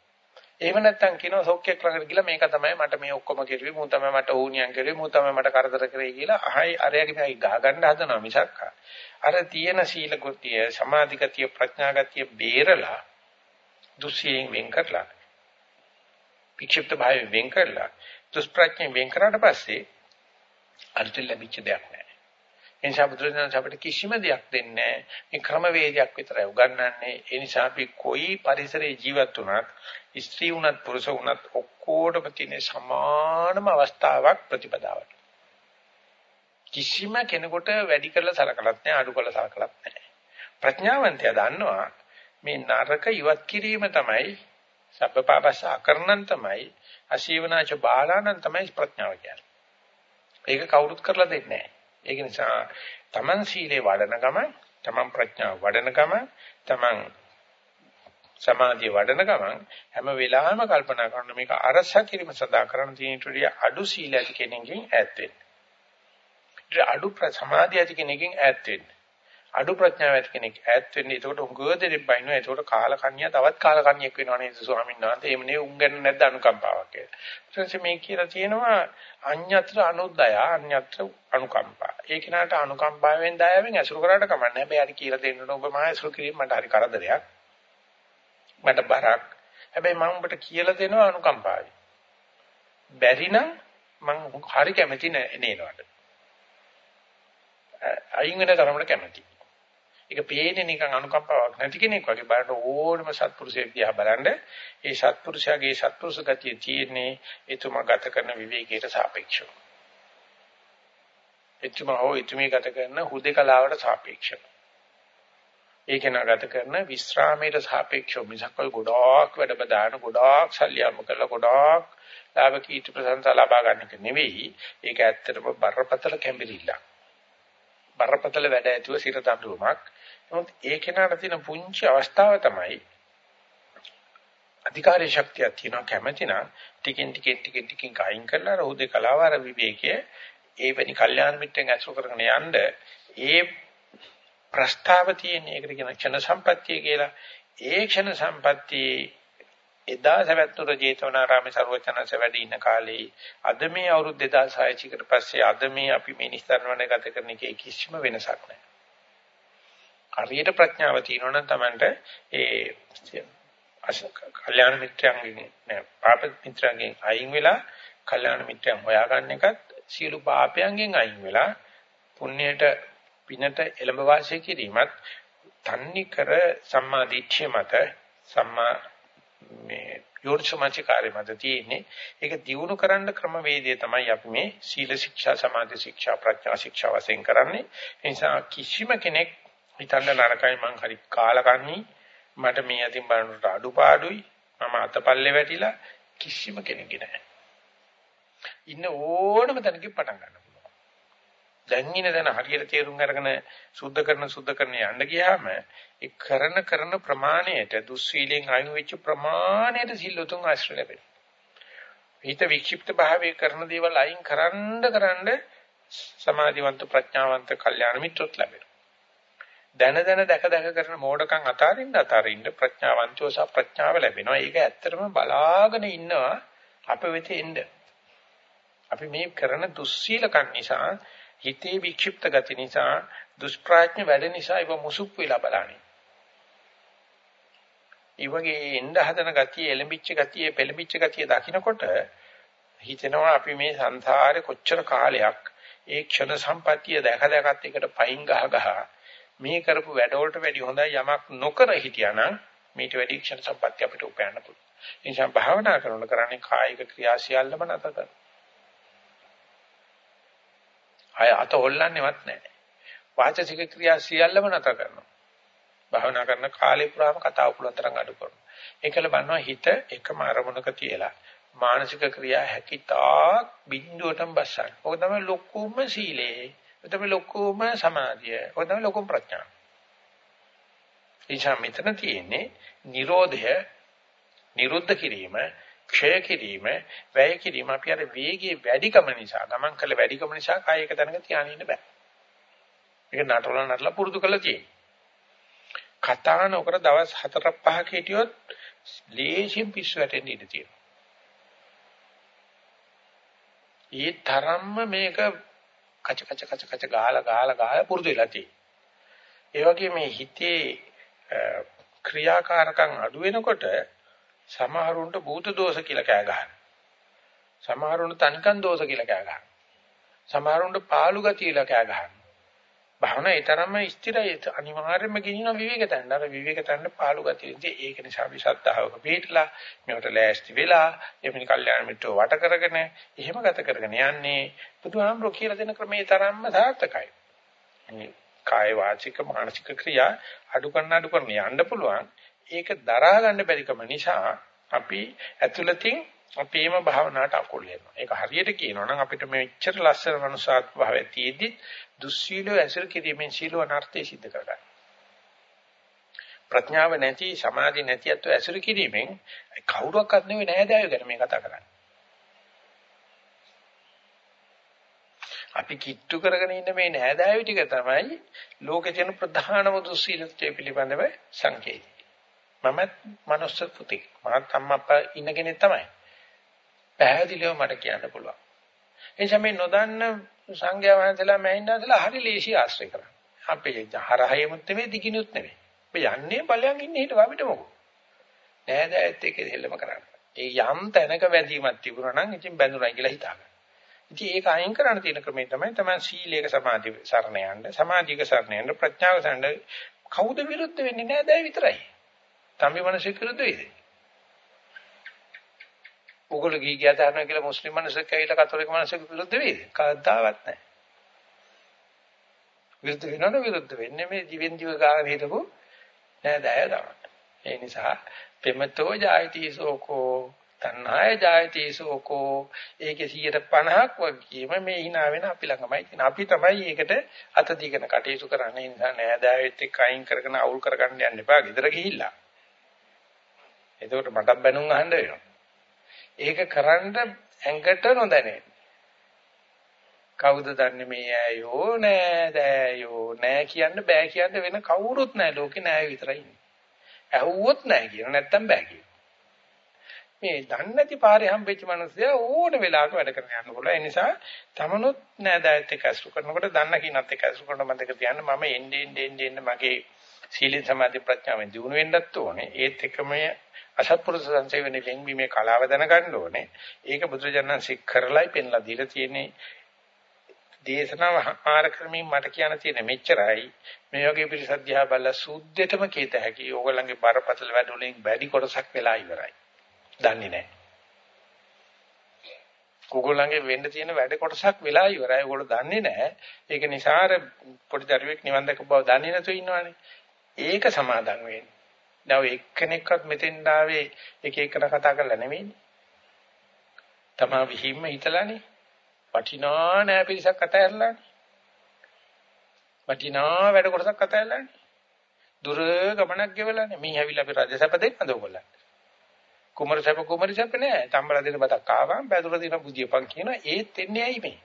එහෙම නැත්නම් කියනවා සොක්කෙක් ළඟට ගිහිල්ලා මේක තමයි මට මේ ඔක්කොම කෙරුවේ මූ තමයි මට ඕනියන් කෙරුවේ මූ තමයි මට කරදර කරේ කියලා අහයි අරයාගේ මේ ගහ ගන්න හදනවා මිසක් අර තියෙන සීල කෘත්‍ය සමාධි ගතිය ප්‍රඥා ගතිය බේරලා දුසියෙන් වෙන් කරලා වික්ෂිප්ත භාවයෙන් වෙන් කරලා දුෂ්ප්‍රඥයෙන් වෙන් කරාට පස්සේ අර්ථ ලැබිච්ච දෙයක් නැහැ. ඒ නිසා බුදුරජාණන් අපිට කිසිම දෙයක් දෙන්නේ නැහැ. මේ ක්‍රමවේදයක් විතරයි උගන්වන්නේ. ඒ නිසා අපි කොයි පරිසරයේ ජීවත් වුණත්, ස්ත්‍රී වුණත්, පුරුෂ වුණත් ඔක්කොටම තියෙන සමානම අවස්ථාවක් ප්‍රතිපදාවට. කිසිම කෙනෙකුට වැඩි කරලා සලකලත් නැහැ, අඩු කරලා සලකලත් නැහැ. ප්‍රඥාවන්තයා දන්නවා මේ නරක ඉවත් කිරීම තමයි සබ්බපාපස්ස අකරණන් තමයි අශීවනාච බාලානන් තමයි ප්‍රඥාව කියන්නේ. ඒක කවුරුත් කරලා දෙන්නේ නැහැ. ඒක නිසා Taman සීලේ වඩන ගම, Taman ප්‍රඥාව වඩන ගම, Taman සමාධිය වඩන ගමන් හැම වෙලාවෙම කල්පනා කරන මේක අරස කිරීම සදා කරන තියෙනටදී අඩු සීල ඇති කෙනකින් ඈත් වෙන්න. අඩු සමාධිය ඇති කෙනකින් ඈත් වෙන්න. අඩු ප්‍රඥාව ඇති කෙනෙක් ඈත් වෙන්නේ. ඒකට උංගව දෙයක් බයිනවා ඒකට කාලකන්‍යා තවත් කාලකන්‍යෙක් වෙනවා නේද ස්වාමීන් වහන්සේ? එහෙම නේ උන් ගැන නැද්ද අනුකම්පාවක් කියලා. ඊට පස්සේ මේ කියලා තියෙනවා අඤ්ඤත්‍ර අනුද්දය අඤ්ඤත්‍ර අනුකම්පා. ඒ කෙනාට අනුකම්පාවෙන් දයාවෙන් ඇසුරු කරාට කමන්නේ හැබැයි හරි කියලා දෙන්න ඕන. ඔබ මහා ඇසුරු කිරීම මට හරි කරදරයක්. මට බරක්. හැබැයි මම ඔබට කියලා දෙනවා අනුකම්පාවයි බැරි නම් මම හරි කැමති නේනවට. අයින් වෙන තරමට කැමතියි. ඒක පේන්නේ නිකන් අනුකම්පාවක් නැති කෙනෙක් වගේ බලන්න ඕනම සත්පුරුෂයෙක් දිහා බලන්න ඒ සත්පුරුෂයාගේ සත්පුරුෂ ගතිය තියෙන්නේ එතුමා ගත කරන විවේකයට සාපේක්ෂව. එතුමා හෝ එතුමී ගත කරන හුදේකලාවට සාපේක්ෂව. ඒක නගත කරන විස්රාමයට සාපේක්ෂව මිසක් ඔය ගොඩාක් වැඩ බදාන ගොඩාක් සල්ලියම් කරලා ගොඩාක් ලාභ කීර්ති ප්‍රශංසා ලබා ගන්න එක නෙවෙයි. ඒක ඇත්තටම බරපතල කැඹිරිල්ලක්. බරපතල වැඩ ඇතුව සිර දඬුවමක්. නමුත් ඒ කෙනාට තියෙන පුංචි අවස්ථාව තමයි අධිකාරී ශක්තියක් තියෙනවා කැමැති නම් ටිකින් ටිකින් ටිකින් ටිකින් කයින් කරලා රහුදේ කලාවාර විවේකයේ ඒ වෙනි කල්යාණ මිත්‍රෙන් ඇසුර කරගෙන යන්න ඒ ප්‍රස්තාව තියෙන ඒකට කියන ක්ෂණ සම්පත්තිය කියලා ඒ ක්ෂණ සම්පත්තියේ එදා සවැත්නුර ජේතවනාරාමේ ਸਰවචනස වැඩ ඉන්න කාලේ අද මේ අවුරුදු 2600 කට පස්සේ අද මේ අපි මේ නිස්තරණ ගත කරන එකේ කිසිම වෙනසක් නැහැ. හරියට ප්‍රඥාව තියෙනවා නම් Tamanට ඒ කල්යාණ මිත්‍රයන්ගෙන් නෑ පාප මිත්‍රයන්ගෙන් අයින් වෙලා කල්යාණ මිත්‍රයන් හොයාගන්න එකත් සියලු පාපයන්ගෙන් අයින් වෙලා පුණ්‍යයට පිනට එළඹ වාසය කිරීමත් තන්නේ කර සම්මා දිට්ඨිය මත සම්මා මේ යෝනිසමචකාරය මත තියෙන්නේ. ඒක දියුණු කරන්න ක්‍රමවේදය තමයි අපි මේ සීල ශික්ෂා සමාධි ශික්ෂා ප්‍රඥා ශික්ෂා වශයෙන් කරන්නේ. ඒ නිසා කිසිම කෙනෙක් හිතන්න නරකයි මං හරි කාලකන්ණී මට මේ අතින් බලනකොට අඩුපාඩුයි. මම අතපල්ලේ වැටිලා කිසිම කෙනෙක් නෑ ඉන්න ඕනම තැනකින් පටන් ගන්න පුළුවන්. දැන් ඉන දැන හරියට තේරුම් අරගෙන සුද්ධ කරන සුද්ධ කරන යන්න ගියාම ඒ කරන කරන ප්‍රමාණයට දුස්සීලෙන් අයින් වෙච්ච ප්‍රමාණයට සිල්ලුතුන් ආශ්‍රය ලැබෙනවා. හිත වික්ෂිප්ත භාවයේ කරන දේවල් අයින් කරන්න කරන්න සමාධිවන්ත ප්‍රඥාවන්ත කල්යාණ මිත්‍රොත් ලැබෙනවා. දැන දැන දැක දැක කරන මෝඩකම් අතාරින්න අතාරින්න ප්‍රඥාවන්තෝ සහ ප්‍රඥාව ලැබෙනවා. ඒක ඇත්තටම බලාගෙන ඉන්නවා අප වෙත එන්න. අපි මේ කරන දුස්සීලකම් නිසා හිතේ වික්ෂිප්ත ගති නිසා දුෂ්ප්‍රඥ වැඩ නිසා ඒව මුසුප් වෙලා බලන්නේ. ඒ වගේ එන්න හදන ගතිය, එලඹිච්ච ගතිය, පෙළඹිච්ච ගතිය දකිනකොට හිතෙනවා අපි මේ සංසාරේ කොච්චර කාලයක් ඒ ක්ෂණ සම්පත්තිය දැක දැකත් එකට පයින් ගහ ගහ මේ කරපු වැඩවලට වැඩි හොඳයි යමක් නොකර හිටියානම් මේට වැඩි ක්ෂණ සම්පත්‍ය අපිට උපයන්න පුළුවන්. ඒ නිසා භාවනා කරනකොට කරන්නේ කායික ක්‍රියා සියල්ලම නැත කරන. අය අත හොල්ලන්නේවත් නැහැ. වාචසික ක්‍රියා සියල්ලම නැත කරනවා. භාවනා කරන කාලේ පුරාම කතාව පුළුවන් තරම් අඩු කරනවා. ඒකල බන්නවා හිත එකම අරමුණක තියලා මානසික ක්‍රියා හැකිතා බිඳුවටම බස්සන්න. ඔක තමයි ලොකුම සීලේ. ඔය තමයි ලොකුම සමාධිය. ඔය තමයි ලොකුම ප්‍රඥා. එනිසා මෙතන තියෙන්නේ Nirodha නිරුද්ධ කිරීම, ක්ෂය කිරීම, වැය කිරීම අපි අර වේගයේ වැඩිකම නිසා, ගමන් කළ වැඩිකම නිසා කායයක තැනක තියාගෙන ඉන්න බෑ. මේක නටවල නටලා පුරුදු කරලා තියෙන්නේ. කතා නොකර දවස් 4ක් 5ක් හිටියොත් ලේසියෙන් පිස්සු වැටෙන්න ඉඩ තියෙනවා. ඒ තරම්ම මේක කච කච කච කච ගාලා ගාලා ගාලා පුරුදු වෙලා තියෙන්නේ. ඒ වගේ මේ හිතේ ක්‍රියාකාරකම් අඩු වෙනකොට සමහරුන්ට භූත දෝෂ කියලා කෑ ගහනවා. සමහරුන්ට තනිකන් දෝෂ කියලා කෑ ගහනවා. සමහරුන්ට පාළු ගතිය කියලා කෑ ගහනවා. භාවනා ඒ තරම්ම ස්ථිරයි අනිවාර්යයෙන්ම ගෙනියන විවේක තණ්හ. අර විවේක තණ්හ පාළු ගතිය. ඉතින් ඒක නිසා අපි ශ්‍රද්ධාවක පිටලා මේකට ලෑස්ති වෙලා එපින කල්යාණ මිත්‍රව වට කරගෙන එහෙම ගත කරගෙන යන්නේ බුදුහාමුදුරුවෝ කියලා දෙන ක්‍රමේ තරම්ම සාර්ථකයි. මේ කාය වාචික මානසික ක්‍රියා අඩු කරන අඩු කරන යන්න පුළුවන්. ඒක දරා ගන්න බැරිකම නිසා අපි ඇතුළතින් අපේම භාවනාවට අකුල් වෙනවා. ඒක හරියට කියනවා නම් අපිට මෙච්චර ලස්සන මනුසාත් භාවය තියෙද්දි දුස්සීලෝ ඇසුර කිරීමෙන් සීලෝ අනර්ථය සිද්ධ කරගන්න. ප්‍රඥාව නැති සමාධි නැති අත්ව ඇසුර කිරීමෙන් කවුරක්වත් නෙවෙයි නෑදෑයෝ ගැන මේ කතා කරන්නේ. අපි කිට්ටු කරගෙන ඉන්න මේ නෑදෑයෝ ටික තමයි ලෝකේ තියෙන ප්‍රධානම දුස්සීලත්වය පිළිබඳව සංකේතය. මමත් මනුස්ස පුතෙක්. මහත් අම්මා අප්පා ඉන්න කෙනෙක් තමයි. පැහැදිලිව මට කියන්න පුළුවන්. ඒ නිසා මේ නොදන්න සංඝයා වහන්සේලා මෑණින්නාසලා හරි ලේසි ආශ්‍රය කරා. අපේ හරහයෙමුත් නෙවෙයි දිගිනුත් නෙවෙයි. අපි යන්නේ බලයන් ඉන්නේ හිට අපිට මොකෝ. නෑද ඇත්ත එක දෙල්ලම කරන්න. ඒ යම් තැනක වැදීමක් තිබුණා නම් ඉතින් බැඳුනයි කියලා හිතාගන්න. ඉතින් ඒක අයින් කරන්න තියෙන ක්‍රමය තමයි තමයි සීලයක සමාධි සරණ යන්න, සමාධියක සරණ යන්න, ප්‍රඥාව සරණ කවුද විරුද්ධ වෙන්නේ නෑදෑ විතරයි. තම්බි මිනිස්සු විරුද්ධ වෙයිද? ඕගොල්ලෝ ගිහි ගියා දානවා කියලා මුස්ලිම් මිනිස්සුක් ඇවිල්ලා කතෝලික මිනිස්සුක් විරුද්ධ වෙයිද? කවදාවත් නැහැ. විරුද්ධ වෙනවද විරුද්ධ වෙන්නේ මේ ජීවෙන් ජීව ගාන හිටපු නෑ දය තමයි. ඒ නිසා පෙමතෝ ජායති සෝකෝ තණ්හාය ජායති සෝකෝ ඒකේ 150ක් වගේම මේ hina වෙන අපි ළඟමයි තියෙන. අපි තමයි ඒකට අත දීගෙන කටයුතු කරන්නේ. ඒ නිසා නෑදෑයෙත් එක්ක අයින් කරගෙන අවුල් කරගන්න යන්න එපා. ගෙදර ගිහිල්ලා. එතකොට මටත් බැනුම් අහන්න වෙනවා. ඒක කරන්න ඇඟට නොදැනේ. කවුද දන්නේ මේ ඇයෝ නෑ දෑයෝ නෑ කියන්න බෑ කියන්න වෙන කවුරුත් නෑ ලෝකේ නෑ විතරයි ඉන්නේ. ඇහුවොත් නෑ කියන නැත්තම් බෑ කියන. මේ දන්නේ නැති පාරේ හම්බෙච්ච මිනිස්සයා ඕන වෙලාවක වැඩ කරන්න යන්න පුළුවන්. ඒ නිසා තමනුත් නෑ දෑයත් එක්ක අසු කරනකොට දන්න කිනත් එක්ක අසු කරන මතක තියන්න මම එන්නේ එන්නේ එන්නේ මගේ සීල සමාධි ප්‍රඥාවෙන් දිනු වෙන්නත් ඕනේ. ඒත් එකම අසත්පුරුෂ සංසේවනේ වෙන්වීමේ කලාව දැනගන්න ඕනේ. ඒක බුදුරජාණන් සික් කරලයි පෙන්ලා දීලා තියෙන්නේ. දේශනාව ආර ක්‍රමයෙන් මට කියන්න තියෙන මෙච්චරයි. මේ වගේ පිරිසක් දිහා බලලා සුද්ධෙටම කීත හැකි ඕගොල්ලන්ගේ බරපතල වැඩ වලින් වැඩි කොටසක් වෙලා ඉවරයි. දන්නේ නැහැ. ඕගොල්ලන්ගේ වෙන්න තියෙන වැඩ කොටසක් වෙලා ඉවරයි. ඕගොල්ලෝ දන්නේ නැහැ. ඒක නිසා අර පොඩි දරුවෙක් නිවන් දැක බව දන්නේ නැතුව ඉන්නවනේ. ඒක සමාදම් වෙන්න. දැන් එක්කෙනෙක්වත් මෙතෙන් ආවේ එක එකන කතා කරලා නෙමෙයිනේ තමා විහිම්ම හිතලානේ වටිනා නෑ පිරිසක් අතහැරලානේ. වටිනා වැඩ කොටසක් අතහැරලානේ. දුර ගමනක් ගෙවලානේ. මේ ඇවිල්ලා අපි රජසැප දෙන්නද ඔයගොල්ලන්ට? කුමර සැප කුමරි සැප නෑ. තම්බලා දෙන බතක් ආවම පැදුර දින පුදියපන් කියනවා. ඒත් එන්නේ ඇයි මේ?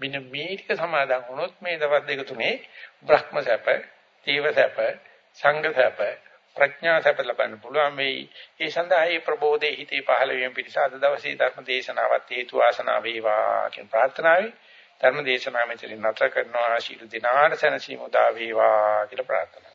මෙන්න මේ ටික සමාදන් වුණොත් මේ දවස් දෙක තුනේ බ්‍රහ්ම සැප, තීව සැප, සංඝ සැප, ප්‍රඥා සැප ලබන්න පුළුවන් වෙයි. ඒ සඳහා මේ ප්‍රබෝධයේ හිතේ පහළ වීම පිණිස අද දවසේ ධර්ම දේශනාවත් හේතු ආසනාව වේවා කියන ප්‍රාර්ථනාවයි. ධර්ම දේශනාව මෙතන නතර කරනවා. ශීල දිනාට සැනසීම උදා වේවා කියලා ප්‍රාර්ථනා